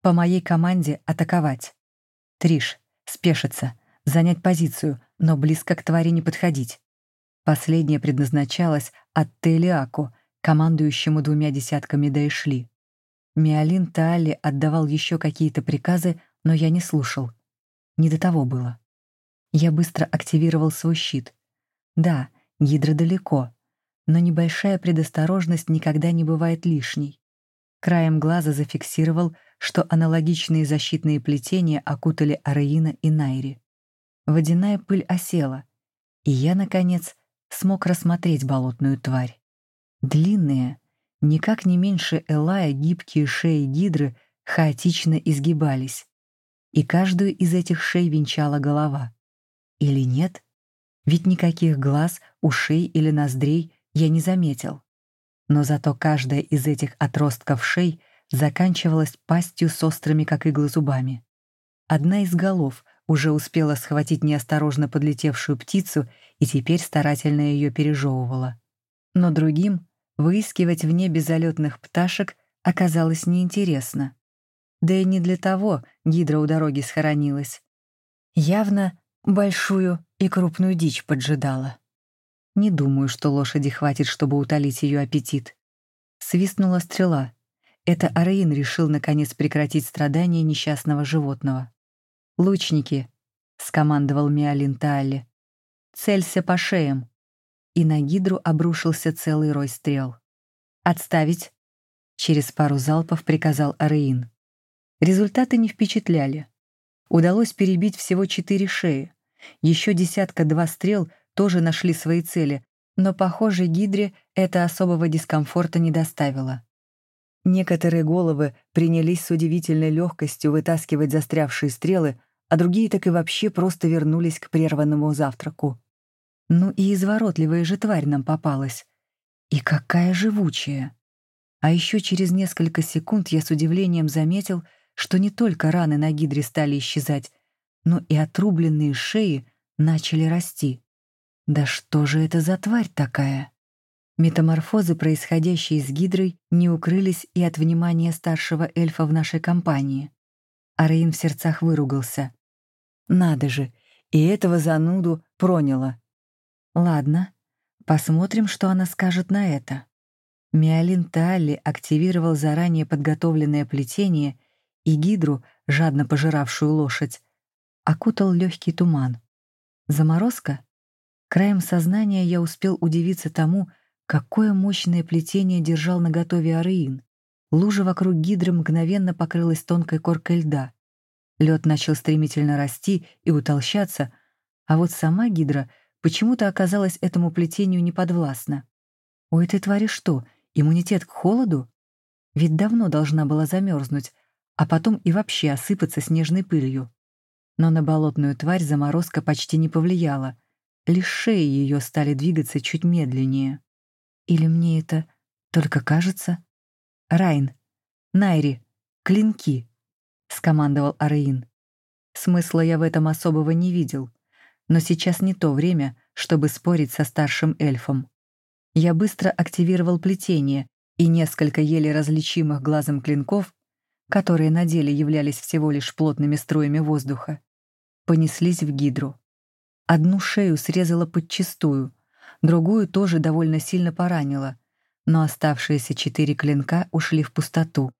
По моей команде атаковать! Триш, спешиться, занять позицию, но близко к твари не подходить!» Последнее предназначалось от Телиаку, командующему двумя десятками Дайшли. Миолин Таали отдавал еще какие-то приказы, но я не слушал. Не до того было. Я быстро активировал свой щит. Да, гидра далеко, но небольшая предосторожность никогда не бывает лишней. Краем глаза зафиксировал, что аналогичные защитные плетения окутали Араина и Найри. Водяная пыль осела, и я, наконец, смог рассмотреть болотную тварь. Длинные, никак не меньше Элая гибкие шеи гидры хаотично изгибались, и каждую из этих шей венчала голова. Или нет? Ведь никаких глаз, ушей или ноздрей я не заметил. Но зато каждая из этих отростков шей заканчивалась пастью с острыми, как иглы, зубами. Одна из голов уже успела схватить неосторожно подлетевшую птицу и теперь старательно ее пережевывала. Но другим выискивать в небе залетных пташек оказалось неинтересно. Да и не для того гидра у дороги схоронилась. Явно большую и крупную дичь поджидала. Не думаю, что лошади хватит, чтобы утолить ее аппетит. Свистнула стрела. Это Араин решил наконец прекратить страдания несчастного животного. «Лучники», — скомандовал Миалин Таали, — «целься по шеям». И на гидру обрушился целый рой стрел. «Отставить!» — через пару залпов приказал Араин. Результаты не впечатляли. Удалось перебить всего четыре шеи. Еще десятка-два стрел тоже нашли свои цели, но, похоже, Гидре это особого дискомфорта не доставило. Некоторые головы принялись с удивительной легкостью вытаскивать застрявшие стрелы, а другие так и вообще просто вернулись к прерванному завтраку. Ну и изворотливая же тварь нам попалась. И какая живучая! А еще через несколько секунд я с удивлением заметил, что не только раны на гидре стали исчезать, но и отрубленные шеи начали расти. Да что же это за тварь такая? Метаморфозы, происходящие с гидрой, не укрылись и от внимания старшего эльфа в нашей компании. Арейн в сердцах выругался. Надо же, и этого зануду проняло. Ладно, посмотрим, что она скажет на это. Миолин Талли активировал заранее подготовленное плетение и гидру, жадно пожиравшую лошадь, окутал легкий туман. Заморозка? Краем сознания я успел удивиться тому, какое мощное плетение держал на готове Ареин. Лужа вокруг гидры мгновенно покрылась тонкой коркой льда. Лед начал стремительно расти и утолщаться, а вот сама гидра почему-то оказалась этому плетению неподвластна. У этой твари что, иммунитет к холоду? Ведь давно должна была замерзнуть, а потом и вообще осыпаться снежной пылью. Но на болотную тварь заморозка почти не повлияла, лишь шеи ее стали двигаться чуть медленнее. Или мне это только кажется? «Райн, Найри, клинки!» — скомандовал Араин. Смысла я в этом особого не видел, но сейчас не то время, чтобы спорить со старшим эльфом. Я быстро активировал плетение, и несколько еле различимых глазом клинков которые на деле являлись всего лишь плотными струями воздуха, понеслись в гидру. Одну шею срезала подчистую, другую тоже довольно сильно поранила, но оставшиеся четыре клинка ушли в пустоту.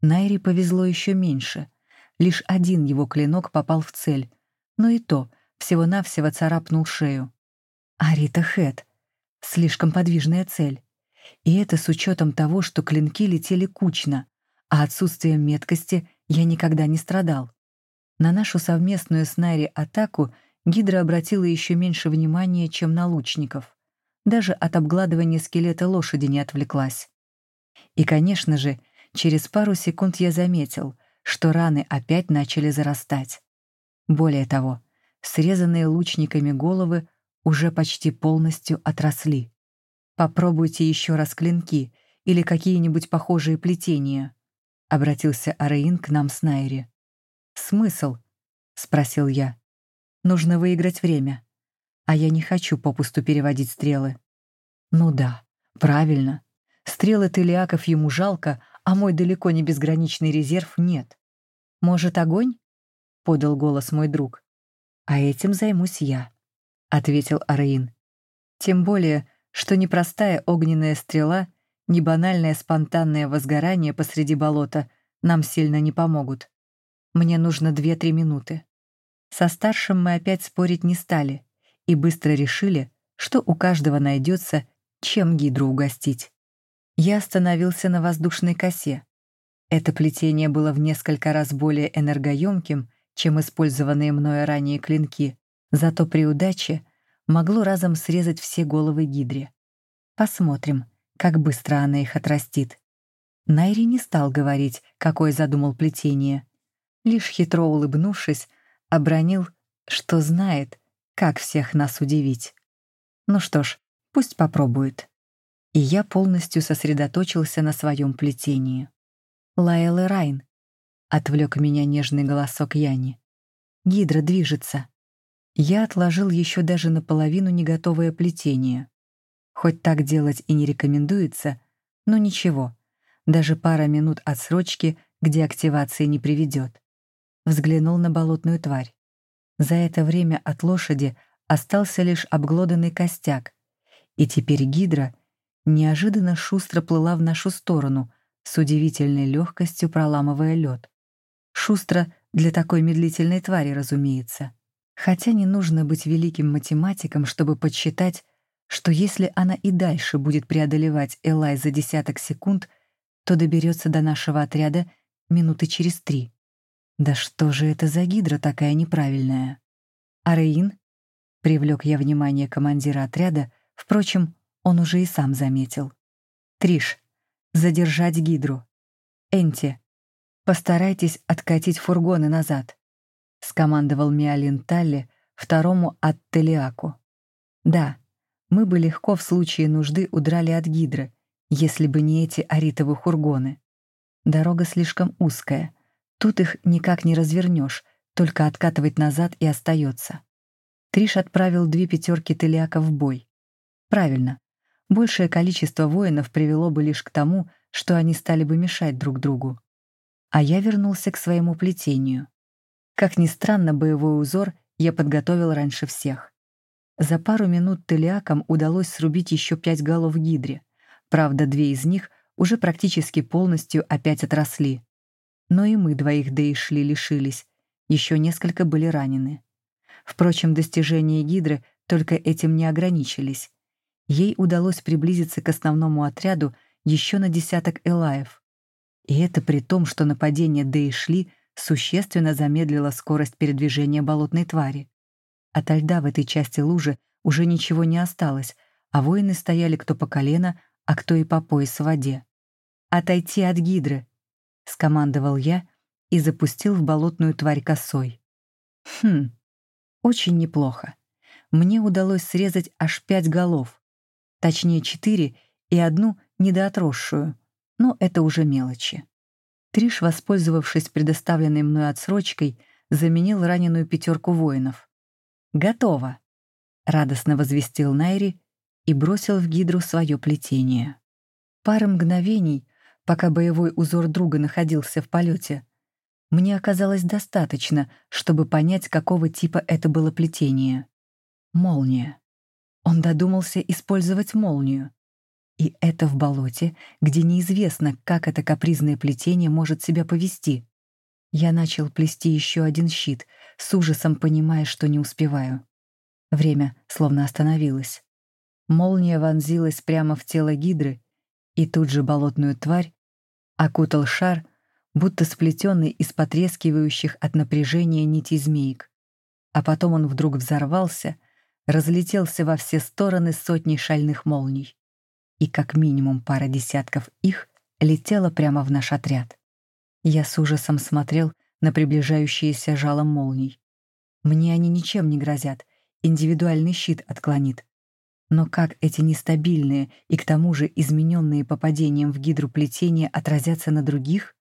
Найри повезло еще меньше. Лишь один его клинок попал в цель, но и то всего-навсего царапнул шею. Арита Хэт. Слишком подвижная цель. И это с учетом того, что клинки летели кучно, а отсутствием меткости я никогда не страдал. На нашу совместную с Найри атаку Гидра обратила еще меньше внимания, чем на лучников. Даже от обгладывания скелета лошади не отвлеклась. И, конечно же, через пару секунд я заметил, что раны опять начали зарастать. Более того, срезанные лучниками головы уже почти полностью отросли. Попробуйте еще раз клинки или какие-нибудь похожие плетения обратился Араин к нам с Найри. «Смысл?» — спросил я. «Нужно выиграть время. А я не хочу попусту переводить стрелы». «Ну да, правильно. Стрелы Телиаков ему жалко, а мой далеко не безграничный резерв нет. Может, огонь?» — подал голос мой друг. «А этим займусь я», — ответил Араин. «Тем более, что непростая огненная стрела — ни банальное спонтанное возгорание посреди болота нам сильно не помогут. Мне нужно две-три минуты. Со старшим мы опять спорить не стали и быстро решили, что у каждого найдется, чем гидру угостить. Я остановился на воздушной косе. Это плетение было в несколько раз более энергоемким, чем использованные мною ранее клинки, зато при удаче могло разом срезать все головы гидре. Посмотрим, как быстро она их отрастит. Найри не стал говорить, какое задумал плетение. Лишь хитро улыбнувшись, обронил, что знает, как всех нас удивить. Ну что ж, пусть попробует. И я полностью сосредоточился на своем плетении. Лайл и Райн. Отвлек меня нежный голосок Яни. Гидра движется. Я отложил еще даже наполовину неготовое плетение. Хоть так делать и не рекомендуется, но ничего, даже пара минут отсрочки к деактивации не приведет. Взглянул на болотную тварь. За это время от лошади остался лишь обглоданный костяк, и теперь гидра неожиданно шустро плыла в нашу сторону, с удивительной легкостью проламывая лед. Шустро для такой медлительной твари, разумеется. Хотя не нужно быть великим математиком, чтобы подсчитать, что если она и дальше будет преодолевать Элай за десяток секунд, то доберется до нашего отряда минуты через три. Да что же это за гидра такая неправильная? Ареин? Привлек я внимание командира отряда, впрочем, он уже и сам заметил. Триш, задержать гидру. Энти, постарайтесь откатить фургоны назад, скомандовал Миалин Талли второму от Телиаку. Да, мы бы легко в случае нужды удрали от гидры, если бы не эти аритовые хургоны. Дорога слишком узкая, тут их никак не развернешь, только откатывать назад и остается. Триш отправил две пятерки Телиака в бой. Правильно. Большее количество воинов привело бы лишь к тому, что они стали бы мешать друг другу. А я вернулся к своему плетению. Как ни странно, боевой узор я подготовил раньше всех. За пару минут Телиакам удалось срубить еще пять голов гидре. Правда, две из них уже практически полностью опять отросли. Но и мы двоих да и шли лишились. Еще несколько были ранены. Впрочем, достижения гидры только этим не ограничились. Ей удалось приблизиться к основному отряду еще на десяток элаев. И это при том, что нападение Дейшли существенно замедлило скорость передвижения болотной твари. Ото льда в этой части лужи уже ничего не осталось, а воины стояли кто по колено, а кто и по пояс в воде. «Отойти от гидры!» — скомандовал я и запустил в болотную тварь косой. Хм, очень неплохо. Мне удалось срезать аж пять голов. Точнее, четыре и одну недоотросшую, но это уже мелочи. Триш, воспользовавшись предоставленной мной отсрочкой, заменил раненую пятерку воинов. «Готово!» — радостно возвестил Найри и бросил в гидру свое плетение. Пара мгновений, пока боевой узор друга находился в полете, мне оказалось достаточно, чтобы понять, какого типа это было плетение. Молния. Он додумался использовать молнию. И это в болоте, где неизвестно, как это капризное плетение может себя повести. Я начал плести еще один щит, с ужасом понимая, что не успеваю. Время словно остановилось. Молния вонзилась прямо в тело гидры, и тут же болотную тварь окутал шар, будто сплетенный из потрескивающих от напряжения нитей змеек. А потом он вдруг взорвался, разлетелся во все стороны сотней шальных молний. И как минимум пара десятков их летела прямо в наш отряд. Я с ужасом смотрел на приближающиеся жало молний. Мне они ничем не грозят, индивидуальный щит отклонит. Но как эти нестабильные и к тому же измененные попадением в гидру плетения отразятся на других?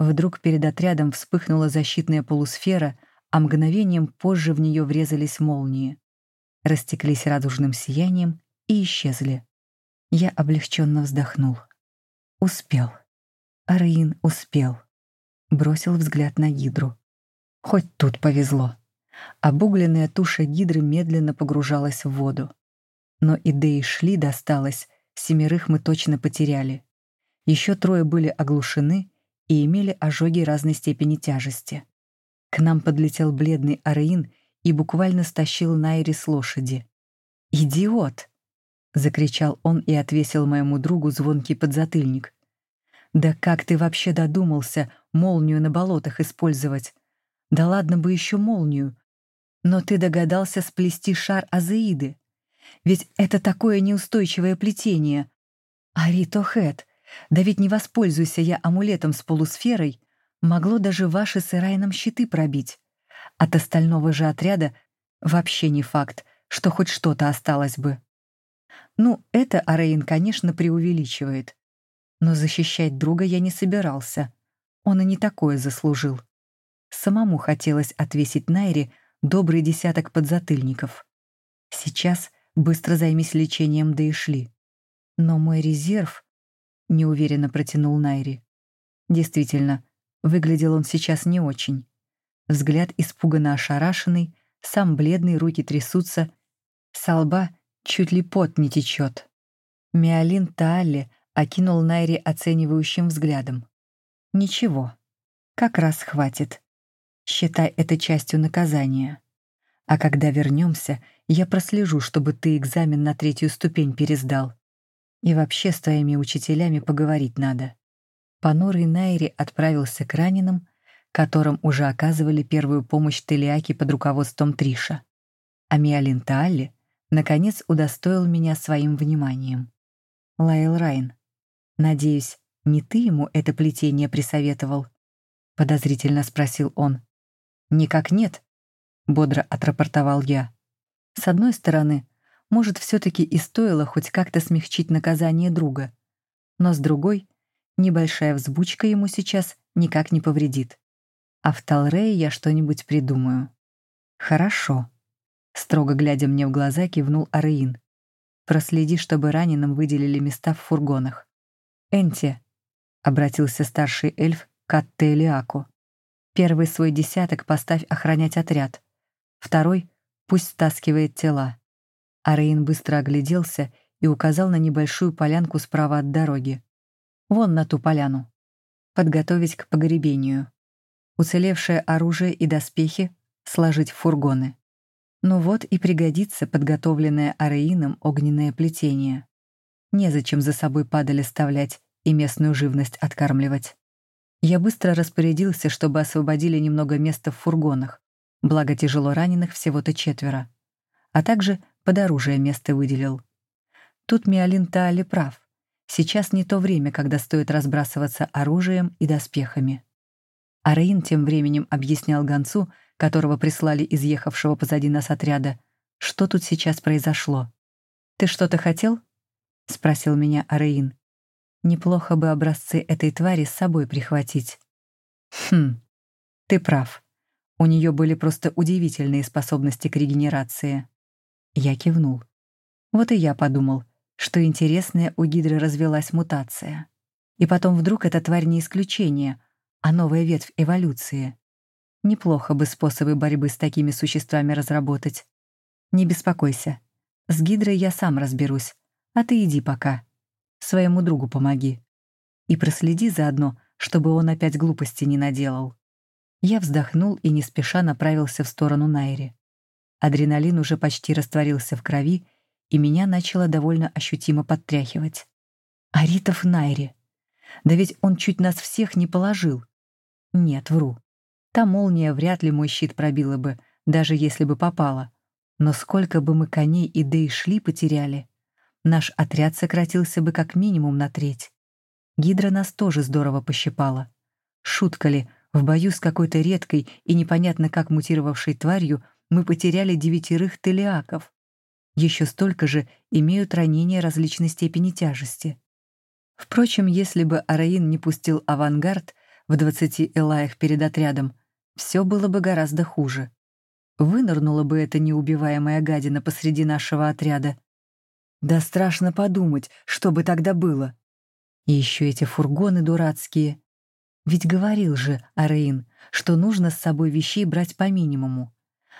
Вдруг перед отрядом вспыхнула защитная полусфера, а мгновением позже в нее врезались молнии. Растеклись радужным сиянием и исчезли. Я облегченно вздохнул. Успел. Араин успел бросил взгляд на гидру. Хоть тут повезло. Обугленная туша гидры медленно погружалась в воду. Но идеи шли досталось, семерых мы точно потеряли. Еще трое были оглушены и имели ожоги разной степени тяжести. К нам подлетел бледный Араин и буквально стащил Найри с лошади. «Идиот!» — закричал он и отвесил моему другу звонкий подзатыльник. «Да как ты вообще додумался молнию на болотах использовать? Да ладно бы еще молнию. Но ты догадался сплести шар Азеиды. Ведь это такое неустойчивое плетение. Аритохэт, да ведь не воспользуйся я амулетом с полусферой, могло даже ваши с Ирайном щиты пробить. От остального же отряда вообще не факт, что хоть что-то осталось бы. Ну, это Арейн, конечно, преувеличивает. Но защищать друга я не собирался. Он и не такое заслужил. Самому хотелось отвесить Найре добрый десяток подзатыльников. Сейчас быстро займись лечением, да и шли. Но мой резерв... Неуверенно протянул Найри. Действительно, выглядел он сейчас не очень. Взгляд испуганно ошарашенный, сам бледный, руки трясутся. Со лба чуть ли пот не течет. Миолин Таалли окинул Найри оценивающим взглядом. «Ничего, как раз хватит. Считай это частью наказания. А когда вернемся, я прослежу, чтобы ты экзамен на третью ступень пересдал. И вообще с твоими учителями поговорить надо». Понурый Найри отправился к раненым, которым уже оказывали первую помощь Телиаки под руководством Триша. А Миалин Таалли, наконец, удостоил меня своим вниманием. Лайл Райн, надеюсь, не ты ему это плетение присоветовал? Подозрительно спросил он. Никак нет, бодро отрапортовал я. С одной стороны, может, все-таки и стоило хоть как-то смягчить наказание друга. Но с другой, небольшая взбучка ему сейчас никак не повредит. А в Талрее я что-нибудь придумаю. Хорошо. Строго глядя мне в глаза, кивнул Ареин. Проследи, чтобы раненым выделили места в фургонах. Энти, обратился старший эльф к Атте Элиаку. Первый свой десяток поставь охранять отряд. Второй пусть стаскивает тела. Ареин быстро огляделся и указал на небольшую полянку справа от дороги. Вон на ту поляну. Подготовить к погребению уцелевшее оружие и доспехи сложить в фургоны. Ну вот и пригодится подготовленное ареином огненное плетение. Незачем за собой падали оставлять и местную живность откармливать. Я быстро распорядился, чтобы освободили немного места в фургонах, благо тяжело раненых всего-то четверо, а также под оружие место выделил. Тут Миолин Таали прав. Сейчас не то время, когда стоит разбрасываться оружием и доспехами. А Рейн тем временем объяснял гонцу, которого прислали из ехавшего позади нас отряда, что тут сейчас произошло. «Ты что-то хотел?» — спросил меня Ареин. «Неплохо бы образцы этой твари с собой прихватить». «Хм, ты прав. У нее были просто удивительные способности к регенерации». Я кивнул. Вот и я подумал, что интересная у Гидры развелась мутация. И потом вдруг эта тварь не исключение — а новая ветвь эволюции. Неплохо бы способы борьбы с такими существами разработать. Не беспокойся. С Гидрой я сам разберусь, а ты иди пока. Своему другу помоги. И проследи заодно, чтобы он опять глупости не наделал. Я вздохнул и не спеша направился в сторону Найри. Адреналин уже почти растворился в крови, и меня начало довольно ощутимо подтряхивать. Аритов Найри. Да ведь он чуть нас всех не положил. Нет, вру. Та молния вряд ли мой щит пробила бы, даже если бы попала. Но сколько бы мы коней и Дэй шли потеряли, наш отряд сократился бы как минимум на треть. Гидра нас тоже здорово пощипала. Шутка ли, в бою с какой-то редкой и непонятно как мутировавшей тварью мы потеряли девятерых телеаков. Еще столько же имеют ранения различной степени тяжести. Впрочем, если бы Араин не пустил авангард, в двадцати элаях перед отрядом, все было бы гораздо хуже. Вынырнула бы эта неубиваемая гадина посреди нашего отряда. Да страшно подумать, что бы тогда было. И еще эти фургоны дурацкие. Ведь говорил же Арейн, что нужно с собой вещей брать по минимуму.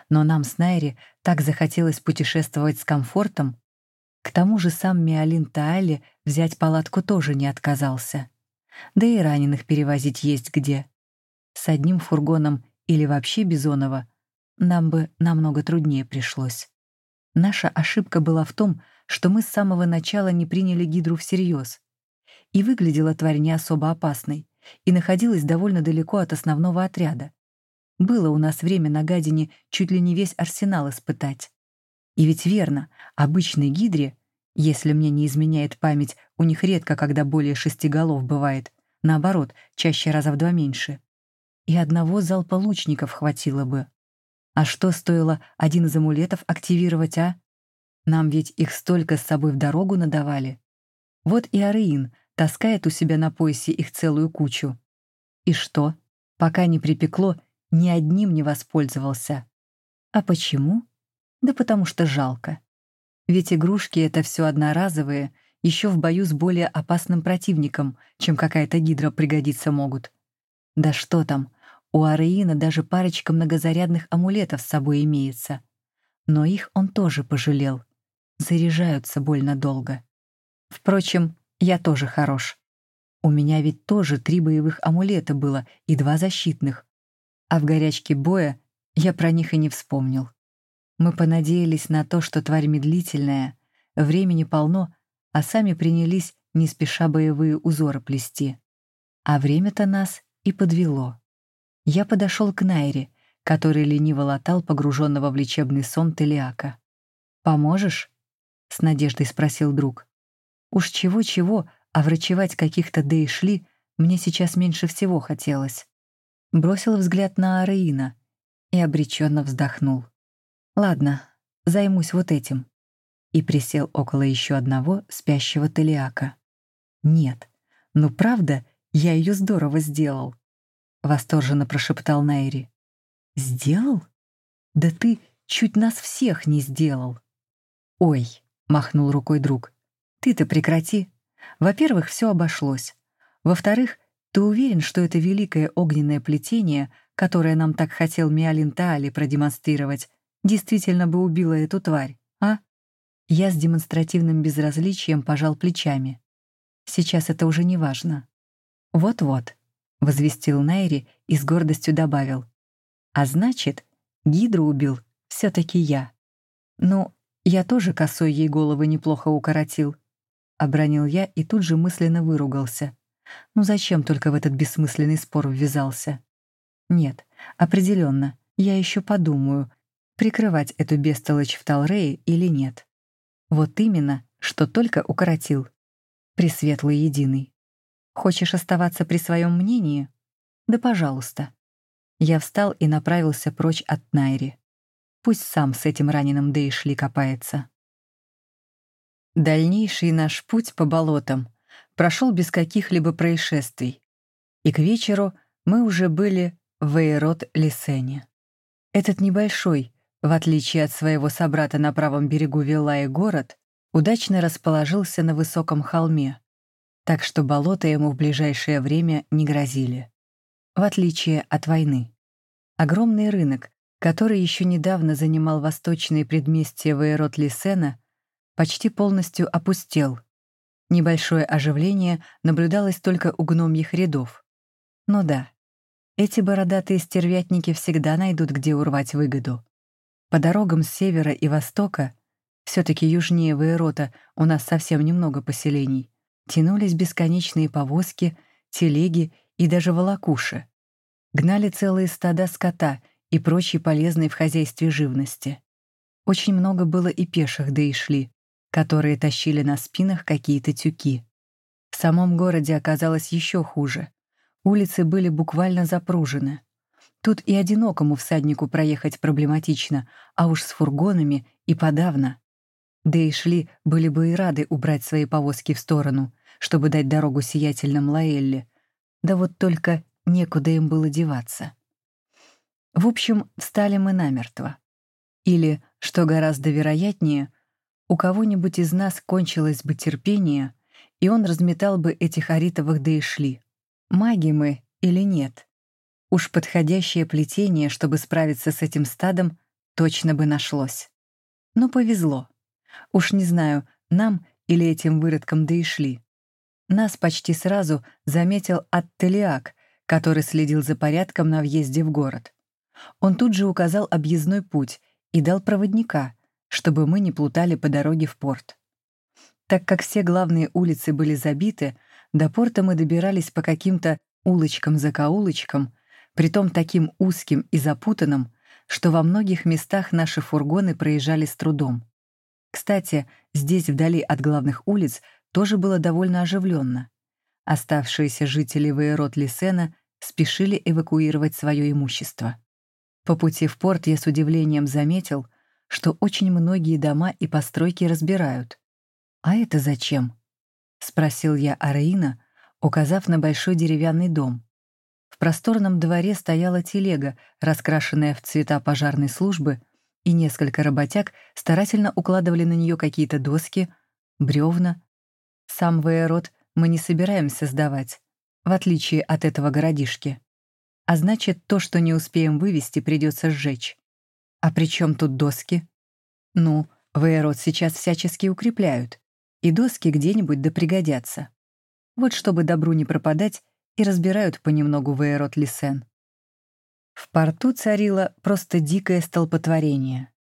Но нам с Найри так захотелось путешествовать с комфортом. К тому же сам Миолин Таали взять палатку тоже не отказался да и раненых перевозить есть где. С одним фургоном или вообще Бизонова, нам бы намного труднее пришлось. Наша ошибка была в том, что мы с самого начала не приняли гидру всерьез. И выглядела тварь не особо опасной, и находилась довольно далеко от основного отряда. Было у нас время на гадине чуть ли не весь арсенал испытать. И ведь верно, обычной гидре, если мне не изменяет память, у них редко когда более шести голов бывает, наоборот, чаще раза в два меньше. И одного залпа лучников хватило бы. А что стоило один из амулетов активировать, а? Нам ведь их столько с собой в дорогу надавали. Вот и Ареин таскает у себя на поясе их целую кучу. И что? Пока не припекло, ни одним не воспользовался. А почему? Да потому что жалко. Ведь игрушки — это все одноразовые, еще в бою с более опасным противником, чем какая-то гидра пригодиться могут. Да что там, у Ареина даже парочка многозарядных амулетов с собой имеется. Но их он тоже пожалел. Заряжаются больно долго. Впрочем, я тоже хорош. У меня ведь тоже три боевых амулета было и два защитных. А в горячке боя я про них и не вспомнил. Мы понадеялись на то, что тварь медлительная, времени полно, а сами принялись не спеша боевые узоры плести. А время-то нас и подвело. Я подошел к Найре, который лениво латал погруженного в лечебный сон Телиака. «Поможешь?» — с надеждой спросил друг. «Уж чего-чего, а врачевать каких-то дейшли мне сейчас меньше всего хотелось». Бросил взгляд на Араина и обреченно вздохнул. «Ладно, займусь вот этим». И присел около еще одного спящего Телиака. «Нет, ну правда, я ее здорово сделал. — восторженно прошептал Найри. «Сделал? Да ты чуть нас всех не сделал!» «Ой!» — махнул рукой друг. «Ты-то прекрати. Во-первых, все обошлось. Во-вторых, ты уверен, что это великое огненное плетение, которое нам так хотел Миалин Таали продемонстрировать, действительно бы убило эту тварь, а?» Я с демонстративным безразличием пожал плечами. Сейчас это уже не важно. Вот-вот. — возвестил Найри и с гордостью добавил. «А значит, Гидру убил все таки я. Ну, я тоже косой ей головы неплохо укоротил». Обронил я и тут же мысленно выругался. Ну зачем только в этот бессмысленный спор ввязался? Нет, определенно, я еще подумаю, прикрывать эту бестолочь в Талрее или нет. Вот именно, что только укоротил. Пресветлый единый. Хочешь оставаться при своем мнении? Да пожалуйста. Я встал и направился прочь от Найри. Пусть сам с этим раненым Дейшли копается. Дальнейший наш путь по болотам прошел без каких-либо происшествий, и к вечеру мы уже были в Эйрот-Лисене. Этот небольшой, в отличие от своего собрата на правом берегу Вилаи город, удачно расположился на высоком холме, так что болота ему в ближайшее время не грозили. В отличие от войны. Огромный рынок, который еще недавно занимал восточные предместья Вейрот-Лисена, почти полностью опустел. Небольшое оживление наблюдалось только у гномьих рядов. Но да, эти бородатые стервятники всегда найдут, где урвать выгоду. По дорогам с севера и востока, все таки южнее Вейрота у нас совсем немного поселений, тянулись бесконечные повозки, телеги и даже волокуши. Гнали целые стада скота и прочей полезной в хозяйстве живности. Очень много было и пеших, да и шли, которые тащили на спинах какие-то тюки. В самом городе оказалось еще хуже. Улицы были буквально запружены. Тут и одинокому всаднику проехать проблематично, а уж с фургонами и подавно. Да и шли были бы и рады убрать свои повозки в сторону, чтобы дать дорогу сиятельным Лаэлле, да вот только некуда им было деваться. В общем, встали мы намертво. Или, что гораздо вероятнее, у кого-нибудь из нас кончилось бы терпение, и он разметал бы этих аритовых да и шли. Маги мы или нет? Уж подходящее плетение, чтобы справиться с этим стадом, точно бы нашлось. Но повезло. Уж не знаю, нам или этим выродкам да и шли. Нас почти сразу заметил Аттелиак, который следил за порядком на въезде в город. Он тут же указал объездной путь и дал проводника, чтобы мы не плутали по дороге в порт. Так как все главные улицы были забиты, до порта мы добирались по каким-то улочкам-закоулочкам, притом таким узким и запутанным, что во многих местах наши фургоны проезжали с трудом. Кстати, здесь, вдали от главных улиц, тоже было довольно оживленно. Оставшиеся жители Вейрот-Лисена спешили эвакуировать свое имущество. По пути в порт я с удивлением заметил, что очень многие дома и постройки разбирают. «А это зачем?» — спросил я Араина, указав на большой деревянный дом. В просторном дворе стояла телега, раскрашенная в цвета пожарной службы, и несколько работяг старательно укладывали на нее какие-то доски, бревна. Сам Вейрот мы не собираемся сдавать, в отличие от этого городишки. А значит, то, что не успеем вывести, придется сжечь. А при чем тут доски? Ну, Вейрот сейчас всячески укрепляют, и доски где-нибудь да пригодятся. Вот чтобы добру не пропадать, и разбирают понемногу Вейрот Лисен. В порту царило просто дикое столпотворение.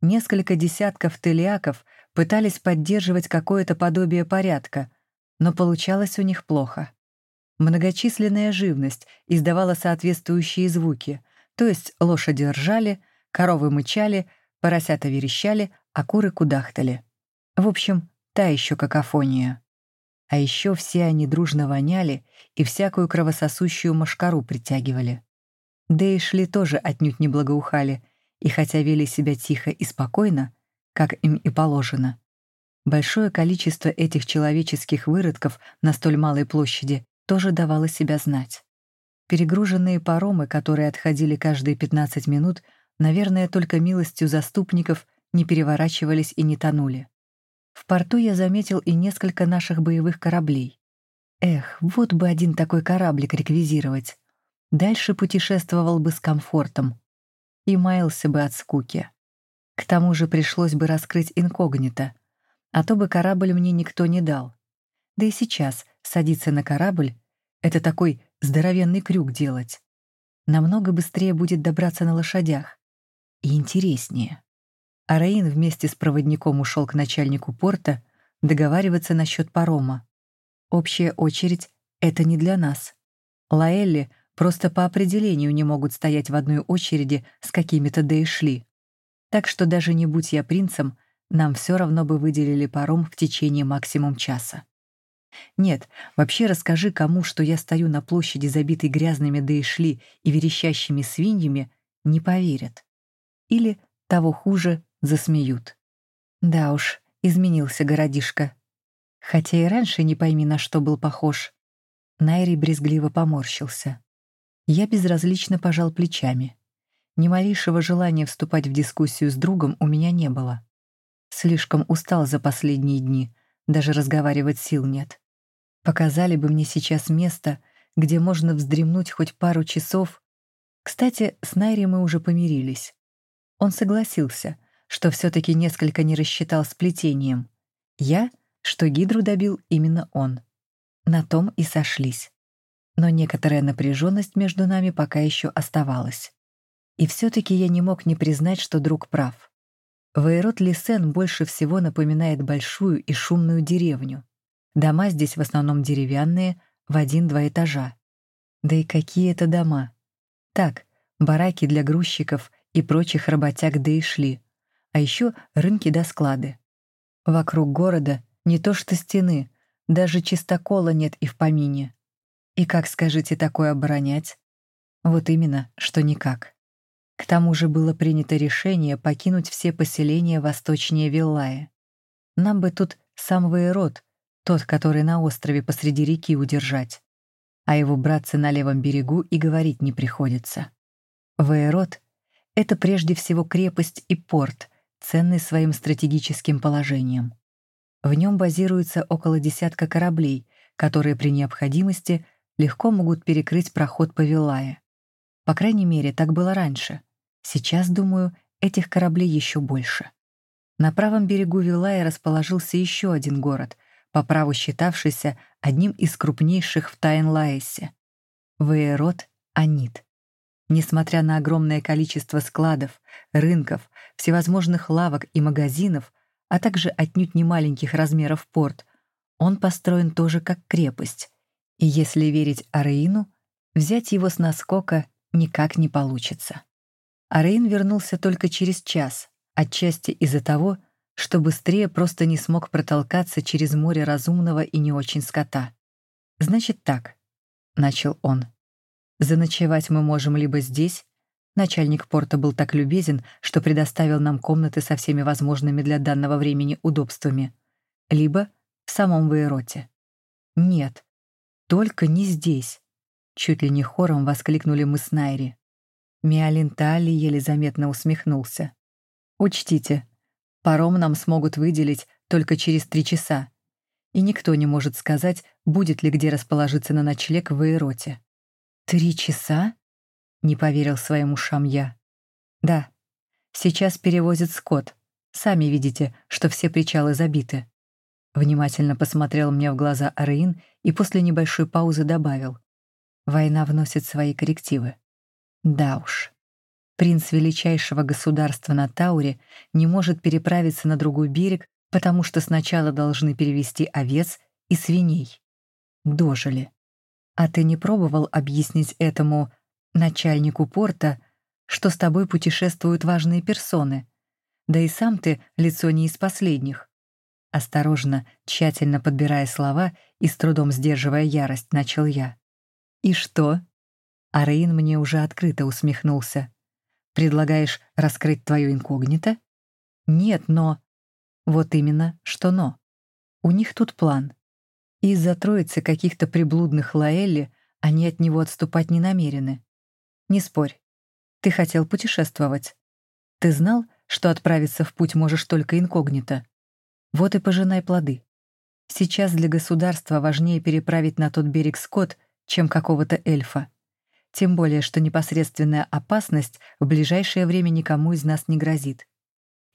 Несколько десятков телиаков пытались поддерживать какое-то подобие порядка, но получалось у них плохо. Многочисленная живность издавала соответствующие звуки, то есть лошади ржали, коровы мычали, поросята верещали, а куры кудахтали. В общем, та еще какофония. А еще все они дружно воняли и всякую кровососущую мошкару притягивали. Да и шли тоже отнюдь не благоухали, и хотя вели себя тихо и спокойно, как им и положено, большое количество этих человеческих выродков на столь малой площади тоже давало себя знать. Перегруженные паромы, которые отходили каждые 15 минут, наверное, только милостью заступников не переворачивались и не тонули. В порту я заметил и несколько наших боевых кораблей. Эх, вот бы один такой кораблик реквизировать. Дальше путешествовал бы с комфортом и маялся бы от скуки. К тому же пришлось бы раскрыть инкогнито, а то бы корабль мне никто не дал. Да и сейчас садиться на корабль — это такой здоровенный крюк делать. Намного быстрее будет добраться на лошадях. И интереснее. Араин вместе с проводником ушел к начальнику порта договариваться насчет парома. Общая очередь — это не для нас. Лаэлли просто по определению не могут стоять в одной очереди с какими-то дейшли. Так что даже не будь я принцем, нам все равно бы выделили паром в течение максимум часа. Нет, вообще расскажи кому, что я стою на площади, забитой грязными дейшли и верещащими свиньями, не поверят. Или, того хуже, засмеют. Да уж, изменился городишко. Хотя и раньше не пойми, на что был похож. Найри брезгливо поморщился. Я безразлично пожал плечами. Ни малейшего желания вступать в дискуссию с другом у меня не было. Слишком устал за последние дни, даже разговаривать сил нет. Показали бы мне сейчас место, где можно вздремнуть хоть пару часов. Кстати, с Найри мы уже помирились. Он согласился, что все-таки несколько не рассчитал с плетением. Я, что Гидру добил именно он. На том и сошлись. Но некоторая напряженность между нами пока еще оставалась. И все-таки я не мог не признать, что друг прав. Вейрот Лисен больше всего напоминает большую и шумную деревню. Дома здесь в основном деревянные, в один-два этажа. Да и какие это дома? Так, бараки для грузчиков и прочих работяг да и шли а еще рынки да склады. Вокруг города не то что стены, даже чистокола нет и в помине. И как, скажите, такое оборонять? Вот именно, что никак. К тому же было принято решение покинуть все поселения восточнее Виллая. Нам бы тут сам Вейрод, тот, который на острове посреди реки, удержать. А его братцы на левом берегу и говорить не приходится. Вейрод — это прежде всего крепость и порт — ценный своим стратегическим положением. В нем базируется около десятка кораблей, которые при необходимости легко могут перекрыть проход по Вилае. По крайней мере, так было раньше. Сейчас, думаю, этих кораблей еще больше. На правом берегу Вилая расположился еще один город, по праву считавшийся одним из крупнейших в Тайн-Лаэсе — Веерот Анит. Несмотря на огромное количество складов, рынков, всевозможных лавок и магазинов, а также отнюдь не маленьких размеров порт, он построен тоже как крепость. И если верить Ареину, взять его с наскока никак не получится. Ареин вернулся только через час, отчасти из-за того, что быстрее просто не смог протолкаться через море разумного и не очень скота. «Значит так», — начал он. «Заночевать мы можем либо здесь, Начальник порта был так любезен, что предоставил нам комнаты со всеми возможными для данного времени удобствами. Либо в самом Вейроте. Нет, только не здесь. Чуть ли не хором воскликнули мы с Найри. Миалин Тали еле заметно усмехнулся. «Учтите, паром нам смогут выделить только через три часа, и никто не может сказать, будет ли где расположиться на ночлег в Вейроте». «Три часа?» Не поверил своим ушам я. Да, сейчас перевозят скот. Сами видите, что все причалы забиты. Внимательно посмотрел мне в глаза Араин и после небольшой паузы добавил. Война вносит свои коррективы. Да уж. Принц величайшего государства на Тауре не может переправиться на другой берег, потому что сначала должны перевести овец и свиней. Дожили. А ты не пробовал объяснить этому начальнику порта, что с тобой путешествуют важные персоны, да и сам ты лицо не из последних. Осторожно, тщательно подбирая слова и с трудом сдерживая ярость, начал я. «И что?» А Рейн мне уже открыто усмехнулся. «Предлагаешь раскрыть твое инкогнито?» «Нет, но...» «Вот именно, что но. У них тут план. Из-за троицы каких-то приблудных Лаэлли они от него отступать не намерены. Не спорь. Ты хотел путешествовать. Ты знал, что отправиться в путь можешь только инкогнито. Вот и пожинай плоды. Сейчас для государства важнее переправить на тот берег скот, чем какого-то эльфа. Тем более, что непосредственная опасность в ближайшее время никому из нас не грозит.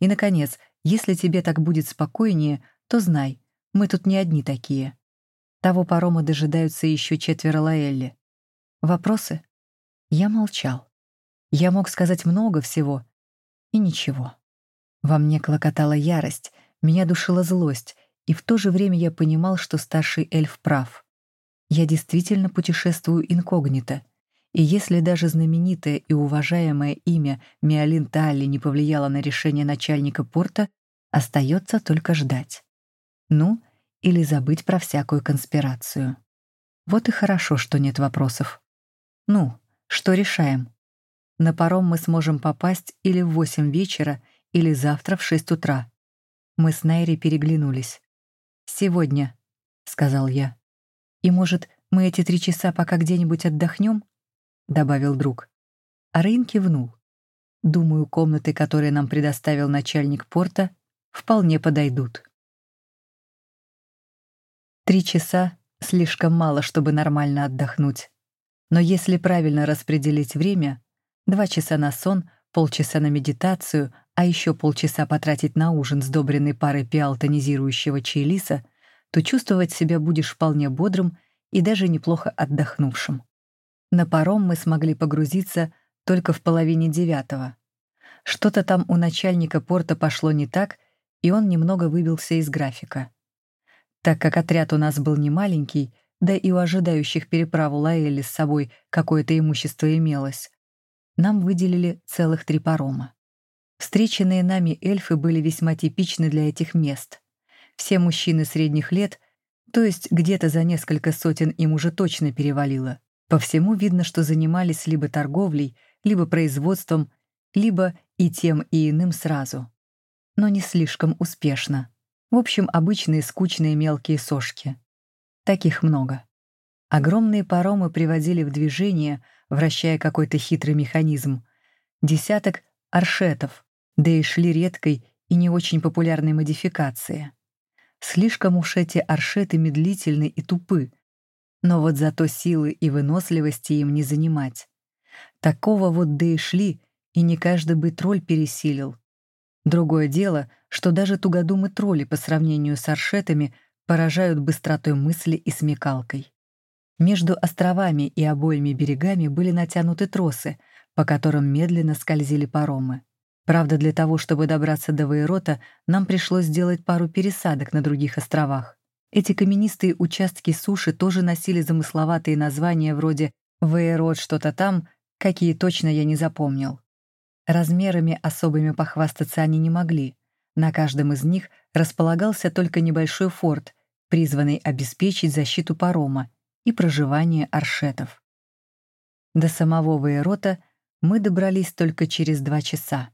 И, наконец, если тебе так будет спокойнее, то знай, мы тут не одни такие. Того парома дожидаются еще четверо Лаэлли. Вопросы? Я молчал. Я мог сказать много всего, и ничего. Во мне клокотала ярость, меня душила злость, и в то же время я понимал, что старший эльф прав. Я действительно путешествую инкогнито, и если даже знаменитое и уважаемое имя Миолин Талли не повлияло на решение начальника порта, остается только ждать. Ну, или забыть про всякую конспирацию. Вот и хорошо, что нет вопросов. Ну, что решаем? На паром мы сможем попасть или в восемь вечера, или завтра в шесть утра. Мы с Найри переглянулись. «Сегодня», — сказал я. «И, может, мы эти три часа пока где-нибудь отдохнем?» — добавил друг. А Рейн кивнул. «Думаю, комнаты, которые нам предоставил начальник порта, вполне подойдут». Три часа — слишком мало, чтобы нормально отдохнуть. Но если правильно распределить время, два часа на сон, полчаса на медитацию, а еще полчаса потратить на ужин, сдобренный парой пиал тонизирующего чаелиса, то чувствовать себя будешь вполне бодрым и даже неплохо отдохнувшим. На паром мы смогли погрузиться только в половине девятого. Что-то там у начальника порта пошло не так, и он немного выбился из графика. Так как отряд у нас был не маленький, да и у ожидающих переправу Лаэли с собой какое-то имущество имелось. Нам выделили целых три парома. Встреченные нами эльфы были весьма типичны для этих мест. Все мужчины средних лет, то есть где-то за несколько сотен им уже точно перевалило. По всему видно, что занимались либо торговлей, либо производством, либо и тем, и иным сразу. Но не слишком успешно. В общем, обычные скучные мелкие сошки. Таких много. Огромные паромы приводили в движение, вращая какой-то хитрый механизм. Десяток аршетов, да и шли редкой и не очень популярной модификации. Слишком уж эти аршеты медлительны и тупы, но вот зато силы и выносливости им не занимать. Такого вот да и шли, и не каждый бы тролль пересилил. Другое дело, что даже тугодумы тролли по сравнению с аршетами поражают быстротой мысли и смекалкой. Между островами и обоими берегами были натянуты тросы, по которым медленно скользили паромы. Правда, для того, чтобы добраться до Вейрота, нам пришлось сделать пару пересадок на других островах. Эти каменистые участки суши тоже носили замысловатые названия вроде «Вейрот что-то там», какие точно я не запомнил. Размерами особыми похвастаться они не могли. На каждом из них располагался только небольшой форт, призванный обеспечить защиту парома и проживание аршетов. До самого Вейрота мы добрались только через два часа.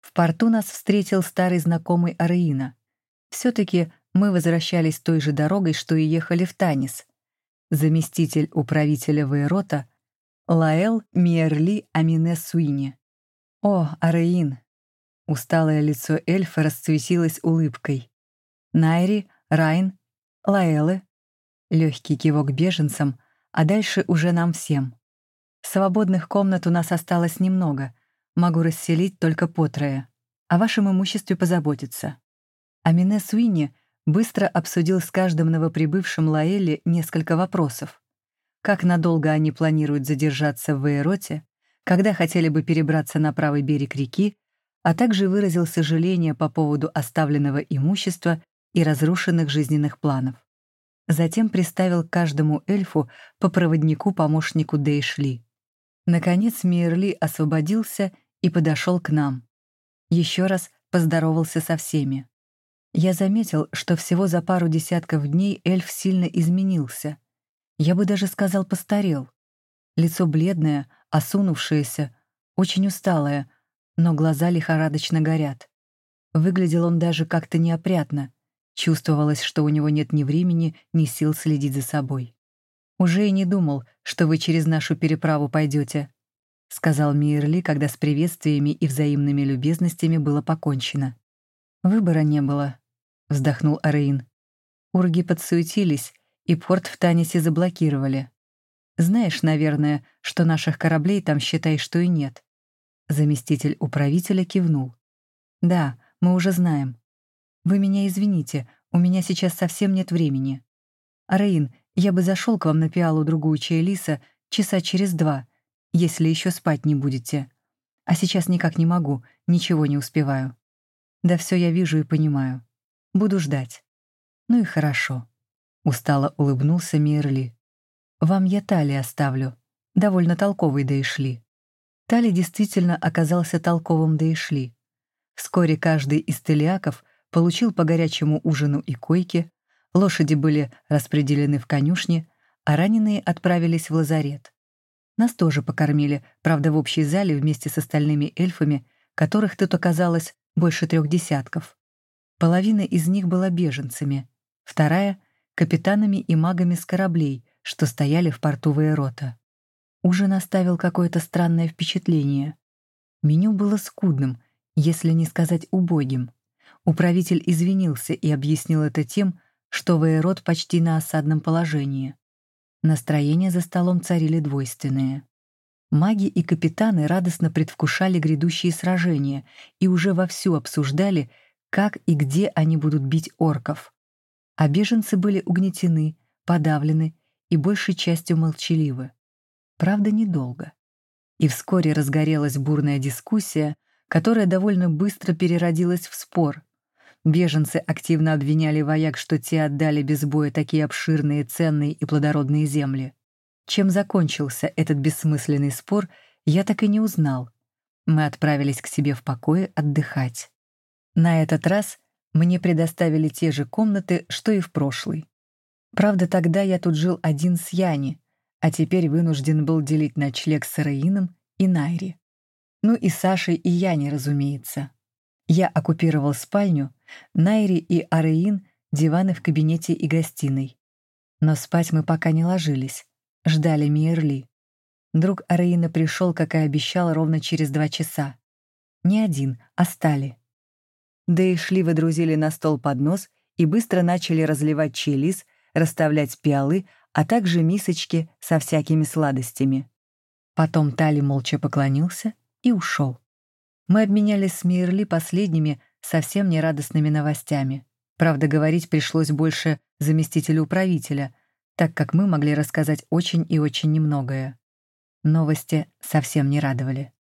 В порту нас встретил старый знакомый Араина. Все-таки мы возвращались той же дорогой, что и ехали в Танис. Заместитель управителя Вейрота Лаэл Миерли Амине Суини. «О, Араин!» Усталое лицо эльфа расцветилось улыбкой. «Найри, Райн, Лаэлы». Легкий кивок беженцам, а дальше уже нам всем. Свободных комнат у нас осталось немного — Могу расселить только по трое. О вашем имуществе позаботиться». Амине Суини быстро обсудил с каждым новоприбывшим Лаэлли несколько вопросов. Как надолго они планируют задержаться в Вейроте, когда хотели бы перебраться на правый берег реки, а также выразил сожаление по поводу оставленного имущества и разрушенных жизненных планов. Затем приставил каждому эльфу по проводнику-помощнику Дейшли. Наконец Мирли освободился и подошел к нам. Еще раз поздоровался со всеми. Я заметил, что всего за пару десятков дней эльф сильно изменился. Я бы даже сказал, постарел. Лицо бледное, осунувшееся, очень усталое, но глаза лихорадочно горят. Выглядел он даже как-то неопрятно. Чувствовалось, что у него нет ни времени, ни сил следить за собой. Уже и не думал, что вы через нашу переправу пойдете, — сказал Мирли, когда с приветствиями и взаимными любезностями было покончено. «Выбора не было», — вздохнул Арейн. «Урги подсуетились, и порт в Танисе заблокировали. Знаешь, наверное, что наших кораблей там, считай, что и нет». Заместитель управителя кивнул. «Да, мы уже знаем. Вы меня извините, у меня сейчас совсем нет времени. Арейн, я бы зашел к вам на пиалу-другую чая часа через два, если еще спать не будете. А сейчас никак не могу, ничего не успеваю. Да все я вижу и понимаю. Буду ждать. Ну и хорошо. Устало улыбнулся Мирли. Вам я Тали оставлю. Довольно толковый да и шли. Тали действительно оказался толковым да и шли. Вскоре каждый из телиаков получил по горячему ужину и койке, лошади были распределены в конюшне, а раненые отправились в лазарет. Нас тоже покормили, правда, в общей зале вместе с остальными эльфами, которых тут оказалось больше трех десятков. Половина из них была беженцами, вторая — капитанами и магами с кораблей, что стояли в порту Вейрота. Ужин оставил какое-то странное впечатление. Меню было скудным, если не сказать убогим. Управитель извинился и объяснил это тем, что Вейрот почти на осадном положении. Настроения за столом царили двойственные. Маги и капитаны радостно предвкушали грядущие сражения и уже вовсю обсуждали, как и где они будут бить орков. А беженцы были угнетены, подавлены и большей частью молчаливы. Правда, недолго. И вскоре разгорелась бурная дискуссия, которая довольно быстро переродилась в спор, Беженцы активно обвиняли вояк, что те отдали без боя такие обширные, ценные и плодородные земли. Чем закончился этот бессмысленный спор, я так и не узнал. Мы отправились к себе в покое отдыхать. На этот раз мне предоставили те же комнаты, что и в прошлый. Правда, тогда я тут жил один с Яни, а теперь вынужден был делить ночлег с Раином и Найри. Ну и Сашей и Яни, разумеется. Я оккупировал спальню, Найри и Ареин — диваны в кабинете и гостиной. Но спать мы пока не ложились, ждали Миерли. Друг Ареина пришел, как и обещал, ровно через два часа. Не один, а стали. Да и шли выдрузили на стол поднос и быстро начали разливать чилис, расставлять пиалы, а также мисочки со всякими сладостями. Потом Тали молча поклонился и ушел. Мы обменялись с Мирли последними, совсем нерадостными новостями. Правда, говорить пришлось больше заместителю управителя, так как мы могли рассказать очень и очень немногое. Новости совсем не радовали.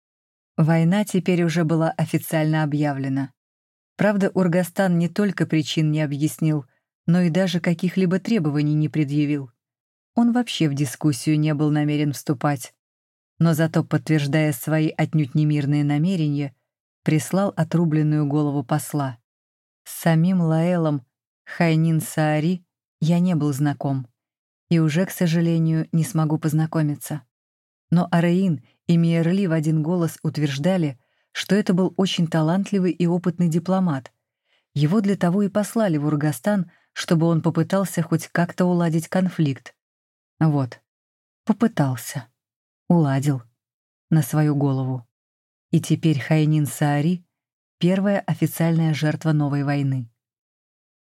Война теперь уже была официально объявлена. Правда, Ургастан не только причин не объяснил, но и даже каких-либо требований не предъявил. Он вообще в дискуссию не был намерен вступать. Но зато, подтверждая свои отнюдь немирные намерения, прислал отрубленную голову посла. С самим Лаэлом Хайнин Саари я не был знаком и уже, к сожалению, не смогу познакомиться. Но Араин и Миерли в один голос утверждали, что это был очень талантливый и опытный дипломат. Его для того и послали в Ургастан, чтобы он попытался хоть как-то уладить конфликт. Вот, попытался. Уладил. На свою голову. И теперь Хайнин Саари — первая официальная жертва новой войны.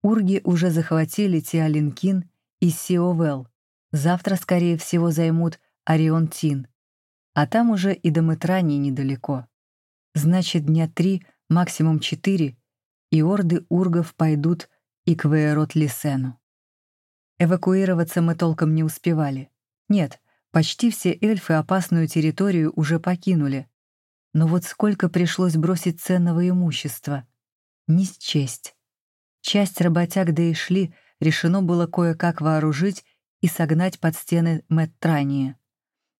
Урги уже захватили Тиалинкин и Сиовел. Завтра, скорее всего, займут Орион-Тин. А там уже и до Мэтрани недалеко. Значит, дня три, максимум четыре, и орды ургов пойдут и к Веерот-Лисену. Эвакуироваться мы толком не успевали. Нет, почти все эльфы опасную территорию уже покинули. Но вот сколько пришлось бросить ценного имущества. Не счесть. Часть работяг да и шли решено было кое-как вооружить и согнать под стены Мэттрании.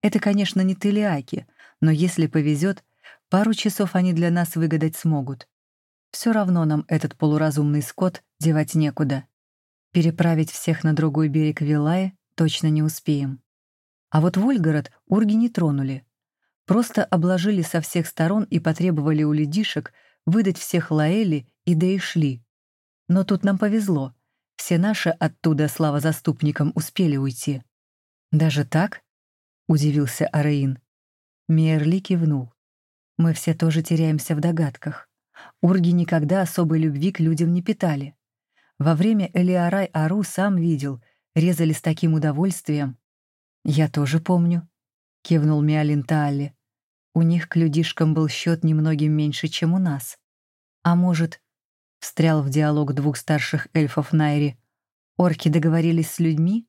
Это, конечно, не Телиаки, но если повезет, пару часов они для нас выгадать смогут. Все равно нам этот полуразумный скот девать некуда. Переправить всех на другой берег Вилая точно не успеем. А вот Вольгород урги не тронули. Просто обложили со всех сторон и потребовали у ледишек выдать всех Лаэли и да и шли. Но тут нам повезло. Все наши оттуда, слава заступникам, успели уйти. «Даже так?» — удивился Араин. Мейерли кивнул. «Мы все тоже теряемся в догадках. Урги никогда особой любви к людям не питали. Во время Элиарай-Ару сам видел, резали с таким удовольствием. «Я тоже помню», — кивнул Миалин Таалли. «У них к людишкам был счет немногим меньше, чем у нас. А может, — встрял в диалог двух старших эльфов Найри, — орки договорились с людьми?»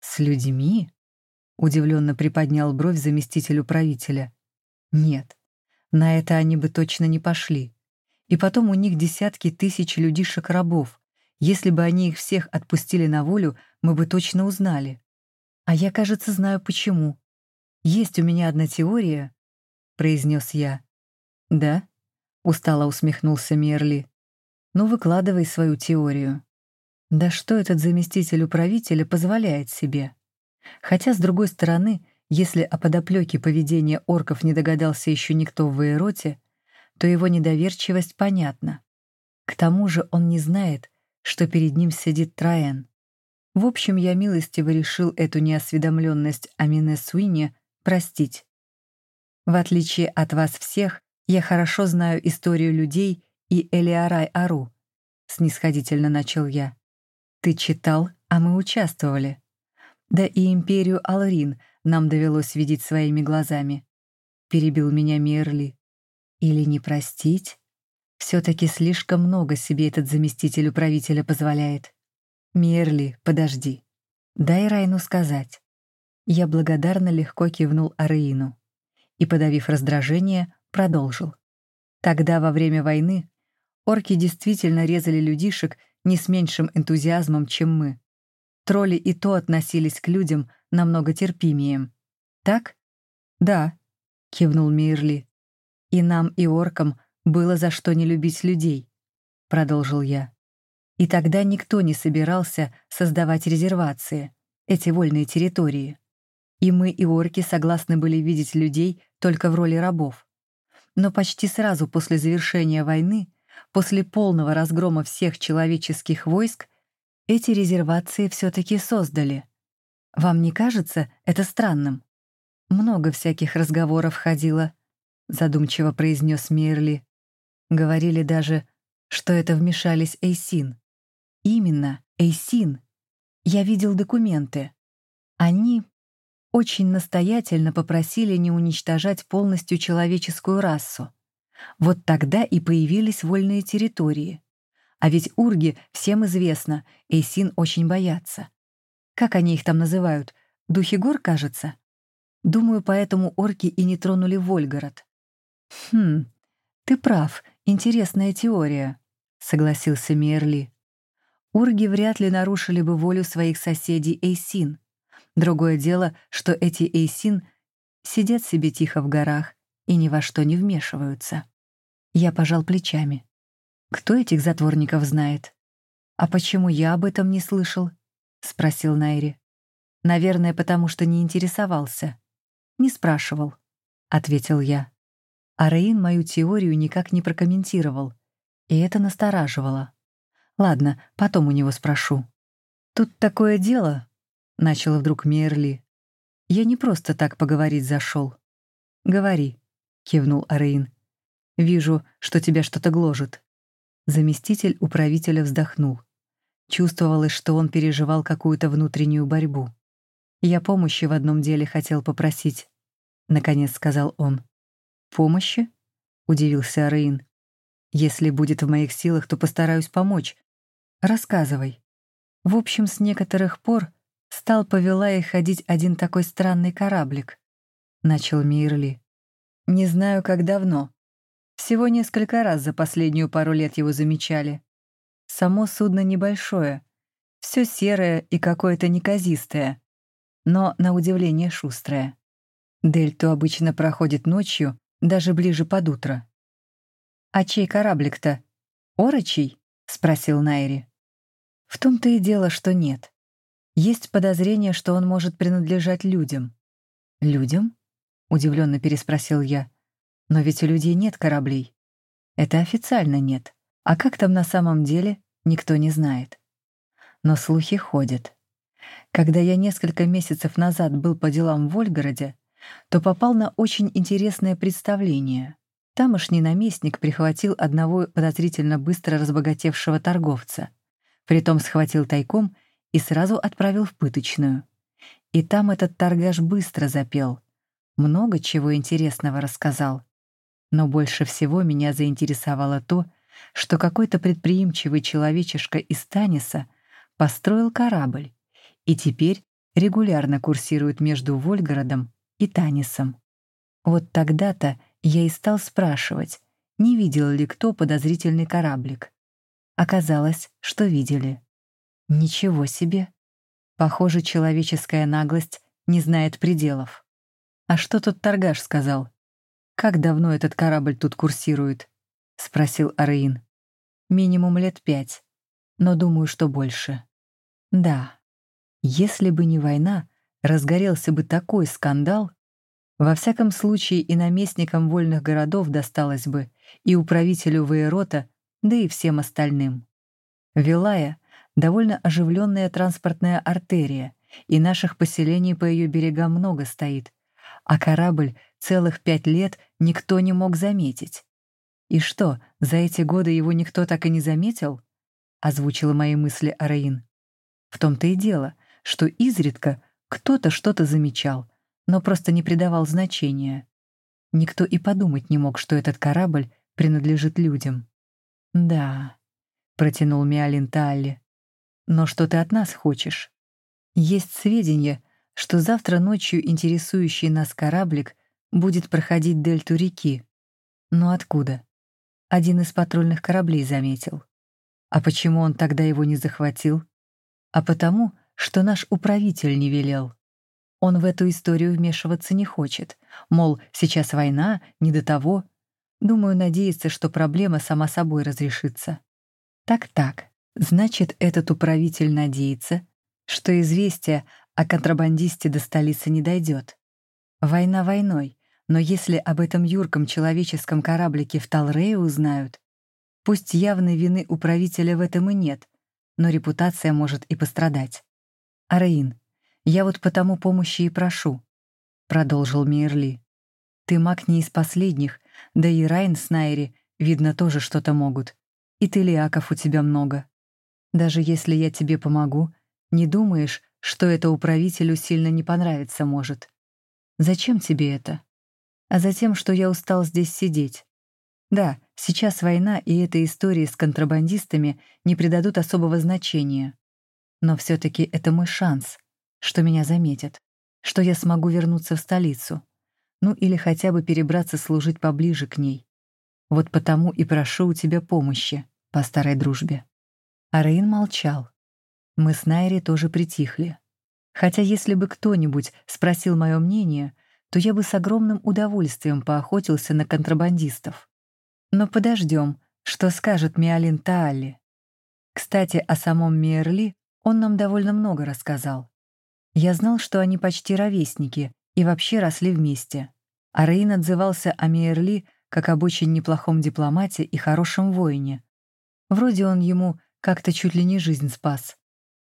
«С людьми?» — удивленно приподнял бровь заместитель управителя. «Нет, на это они бы точно не пошли. И потом у них десятки тысяч людишек-рабов. Если бы они их всех отпустили на волю, мы бы точно узнали. А я, кажется, знаю почему. Есть у меня одна теория, — произнес я. Да? — устало усмехнулся Мерли. Ну, выкладывай свою теорию. Да что этот заместитель управителя позволяет себе? Хотя, с другой стороны, если о подоплеке поведения орков не догадался еще никто в Вейроте, то его недоверчивость понятна. К тому же он не знает, что перед ним сидит Траен. В общем, я милостиво решил эту неосведомленность о Мине Суине простить. В отличие от вас всех, я хорошо знаю историю людей и Элиарай Ару, снисходительно начал я. Ты читал, а мы участвовали. Да и империю Алрин нам довелось видеть своими глазами. Перебил меня Мерли. Или не простить? Все-таки слишком много себе этот заместитель управителя позволяет. Мерли, подожди. Дай Райну сказать. Я благодарно легко кивнул Ареину и, подавив раздражение, продолжил. Тогда, во время войны, орки действительно резали людишек не с меньшим энтузиазмом, чем мы. Тролли и то относились к людям намного терпимее. Так? Да, кивнул Мирли. И нам, и оркам было за что не любить людей, продолжил я. И тогда никто не собирался создавать резервации, эти вольные территории. И мы, и орки согласны были видеть людей только в роли рабов. Но почти сразу после завершения войны, после полного разгрома всех человеческих войск, эти резервации все-таки создали. Вам не кажется это странным? Много всяких разговоров ходило, задумчиво произнес Мерли. Говорили даже, что это вмешались Эйсин. Именно, Эйсин. Я видел документы. Они очень настоятельно попросили не уничтожать полностью человеческую расу. Вот тогда и появились вольные территории. А ведь урги, всем известно, Эйсин очень боятся. Как они их там называют? Духи гор, кажется? Думаю, поэтому орки и не тронули Вольгород. «Хм, ты прав, интересная теория», — согласился Мерли. Урги вряд ли нарушили бы волю своих соседей Эйсин. Другое дело, что эти Эйсин сидят себе тихо в горах и ни во что не вмешиваются. Я пожал плечами. Кто этих затворников знает? А почему я об этом не слышал? спросил Найри. Наверное, потому что не интересовался. Не спрашивал, ответил я. А Рейн мою теорию никак не прокомментировал, и это настораживало. Ладно, потом у него спрошу. Тут такое дело, начал вдруг Мерли. Я не просто так поговорить зашел. Говори, кивнул Арейн. Вижу, что тебя что-то гложет. Заместитель управителя вздохнул. Чувствовалось, что он переживал какую-то внутреннюю борьбу. «Я помощи в одном деле хотел попросить», — наконец сказал он. «Помощи?» — удивился Рейн. «Если будет в моих силах, то постараюсь помочь. Рассказывай». В общем, с некоторых пор стал по Вилае ходить один такой странный кораблик, — начал Мирли. Не знаю, как давно. Всего несколько раз за последнюю пару лет его замечали. Само судно небольшое, все серое и какое-то неказистое, но, на удивление, шустрое. Дельту обычно проходит ночью, даже ближе под утро. «А чей кораблик-то? Орочий?» — спросил Найри. В том-то и дело, что нет. Есть подозрение, что он может принадлежать людям. «Людям?» — удивленно переспросил я. «Но ведь у людей нет кораблей». «Это официально нет. А как там на самом деле, никто не знает. Но слухи ходят. Когда я несколько месяцев назад был по делам в Вольгороде, то попал на очень интересное представление. Тамошний наместник прихватил одного подозрительно быстро разбогатевшего торговца. Притом схватил тайком и сразу отправил в пыточную. И там этот торгаш быстро запел. Много чего интересного рассказал. Но больше всего меня заинтересовало то, что какой-то предприимчивый человечишка из Таниса построил корабль и теперь регулярно курсирует между Вольгородом и Танисом. Вот тогда-то я и стал спрашивать, не видел ли кто подозрительный кораблик. Оказалось, что видели. Ничего себе. Похоже, человеческая наглость не знает пределов. А что тут торгаш сказал? Как давно этот корабль тут курсирует? спросил Араин. Минимум лет пять, но думаю, что больше. Да, если бы не война, разгорелся бы такой скандал. Во всяком случае, и наместникам вольных городов досталось бы, и управителю Вейрота, да и всем остальным. Вилая — довольно оживленная транспортная артерия, и наших поселений по ее берегам много стоит, а корабль целых пять лет никто не мог заметить. «И что, за эти годы его никто так и не заметил?» — озвучила мои мысли Араин. «В том-то и дело, что изредка кто-то что-то замечал, но просто не придавал значения. Никто и подумать не мог, что этот корабль принадлежит людям. «Да», — протянул Миалин Талли, — «но что ты от нас хочешь? Есть сведения, что завтра ночью интересующий нас кораблик будет проходить дельту реки. Но откуда? Один из патрульных кораблей заметил. А почему он тогда его не захватил? А потому, что наш управитель не велел. Он в эту историю вмешиваться не хочет. Мол, сейчас война, не до того. Думаю, надеется, что проблема сама собой разрешится. Так-так, значит, этот управитель надеется, что известие о контрабандисте до столицы не дойдет. Война войной, но если об этом юрком человеческом кораблике в Талрее узнают, пусть явной вины управителя в этом и нет, но репутация может и пострадать. «Араин, я вот потому помощи и прошу», — продолжил Мейерли. «Ты маг не из последних, да и Райн с Найри, видно, тоже что-то могут. И ты лиаков у тебя много. Даже если я тебе помогу, не думаешь, что это управителю сильно не понравиться может. Зачем тебе это? А затем, что я устал здесь сидеть. Да, сейчас война, и этой истории с контрабандистами не придадут особого значения. Но все-таки это мой шанс, что меня заметят, что я смогу вернуться в столицу. Ну или хотя бы перебраться служить поближе к ней. Вот потому и прошу у тебя помощи по старой дружбе. Араин молчал. Мы с Найри тоже притихли. Хотя если бы кто-нибудь спросил мое мнение, то я бы с огромным удовольствием поохотился на контрабандистов. Но подождем, что скажет Миалин Таалли. Кстати, о самом Миерли он нам довольно много рассказал. Я знал, что они почти ровесники и вообще росли вместе. А Рейн отзывался о Миерли как об очень неплохом дипломате и хорошем воине. Вроде он ему как-то чуть ли не жизнь спас.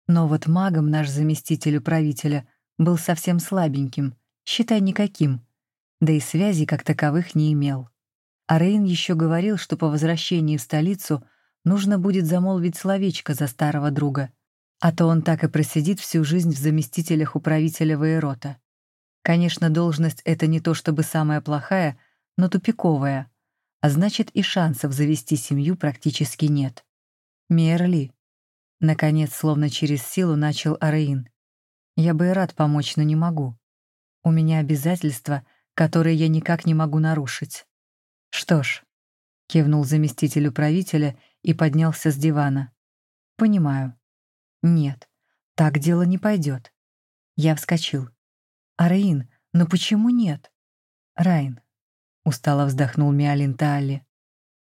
Но вот магом наш заместитель управителя был совсем слабеньким, считай никаким, да и связей как таковых не имел. А Рейн еще говорил, что по возвращении в столицу нужно будет замолвить словечко за старого друга, а то он так и просидит всю жизнь в заместителях управителя Вейрота. Конечно, должность — это не то чтобы самая плохая, но тупиковая, а значит и шансов завести семью практически нет. Мерли. Наконец, словно через силу, начал Араин. Я бы и рад помочь, но не могу. У меня обязательства, которые я никак не могу нарушить. Что ж, кивнул заместитель управителя и поднялся с дивана. Понимаю. Нет, так дело не пойдет. Я вскочил. «Арейн, но почему нет?» «Райн», — устало вздохнул Миалин Таалли.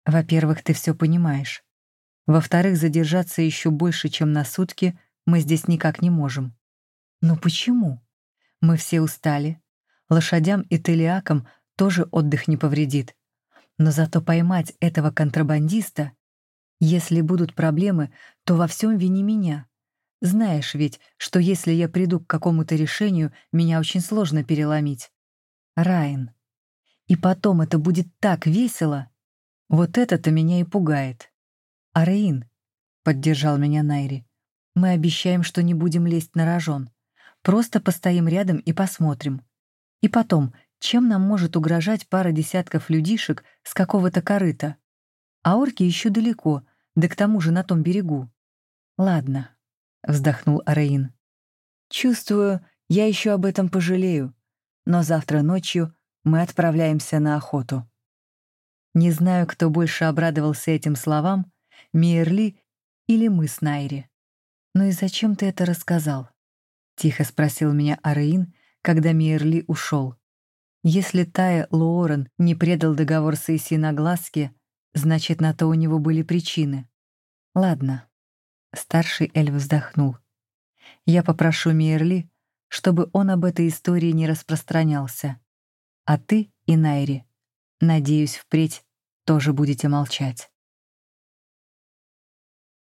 «Во-первых, ты все понимаешь. Во-вторых, задержаться еще больше, чем на сутки, мы здесь никак не можем». «Но почему? Мы все устали. Лошадям и телиакам тоже отдых не повредит. Но зато поймать этого контрабандиста... Если будут проблемы, то во всем вини меня. Знаешь ведь, что если я приду к какому-то решению, меня очень сложно переломить. Райан. И потом это будет так весело. Вот это-то меня и пугает. Араин, — поддержал меня Найри, — мы обещаем, что не будем лезть на рожон. Просто постоим рядом и посмотрим. И потом, чем нам может угрожать пара десятков людишек с какого-то корыта? А орки еще далеко, да к тому же на том берегу. Ладно, — вздохнул Араин. «Чувствую, я еще об этом пожалею, но завтра ночью мы отправляемся на охоту». Не знаю, кто больше обрадовался этим словам, Мейерли или мы с Найри. «Ну и зачем ты это рассказал?» — тихо спросил меня Араин, когда Мейерли ушел. Если Тая Луорен не предал договор с Иси на глазке, значит, на то у него были причины. Ладно, Старший эльф вздохнул. «Я попрошу Мейерли, чтобы он об этой истории не распространялся. А ты и Найри, надеюсь, впредь тоже будете молчать».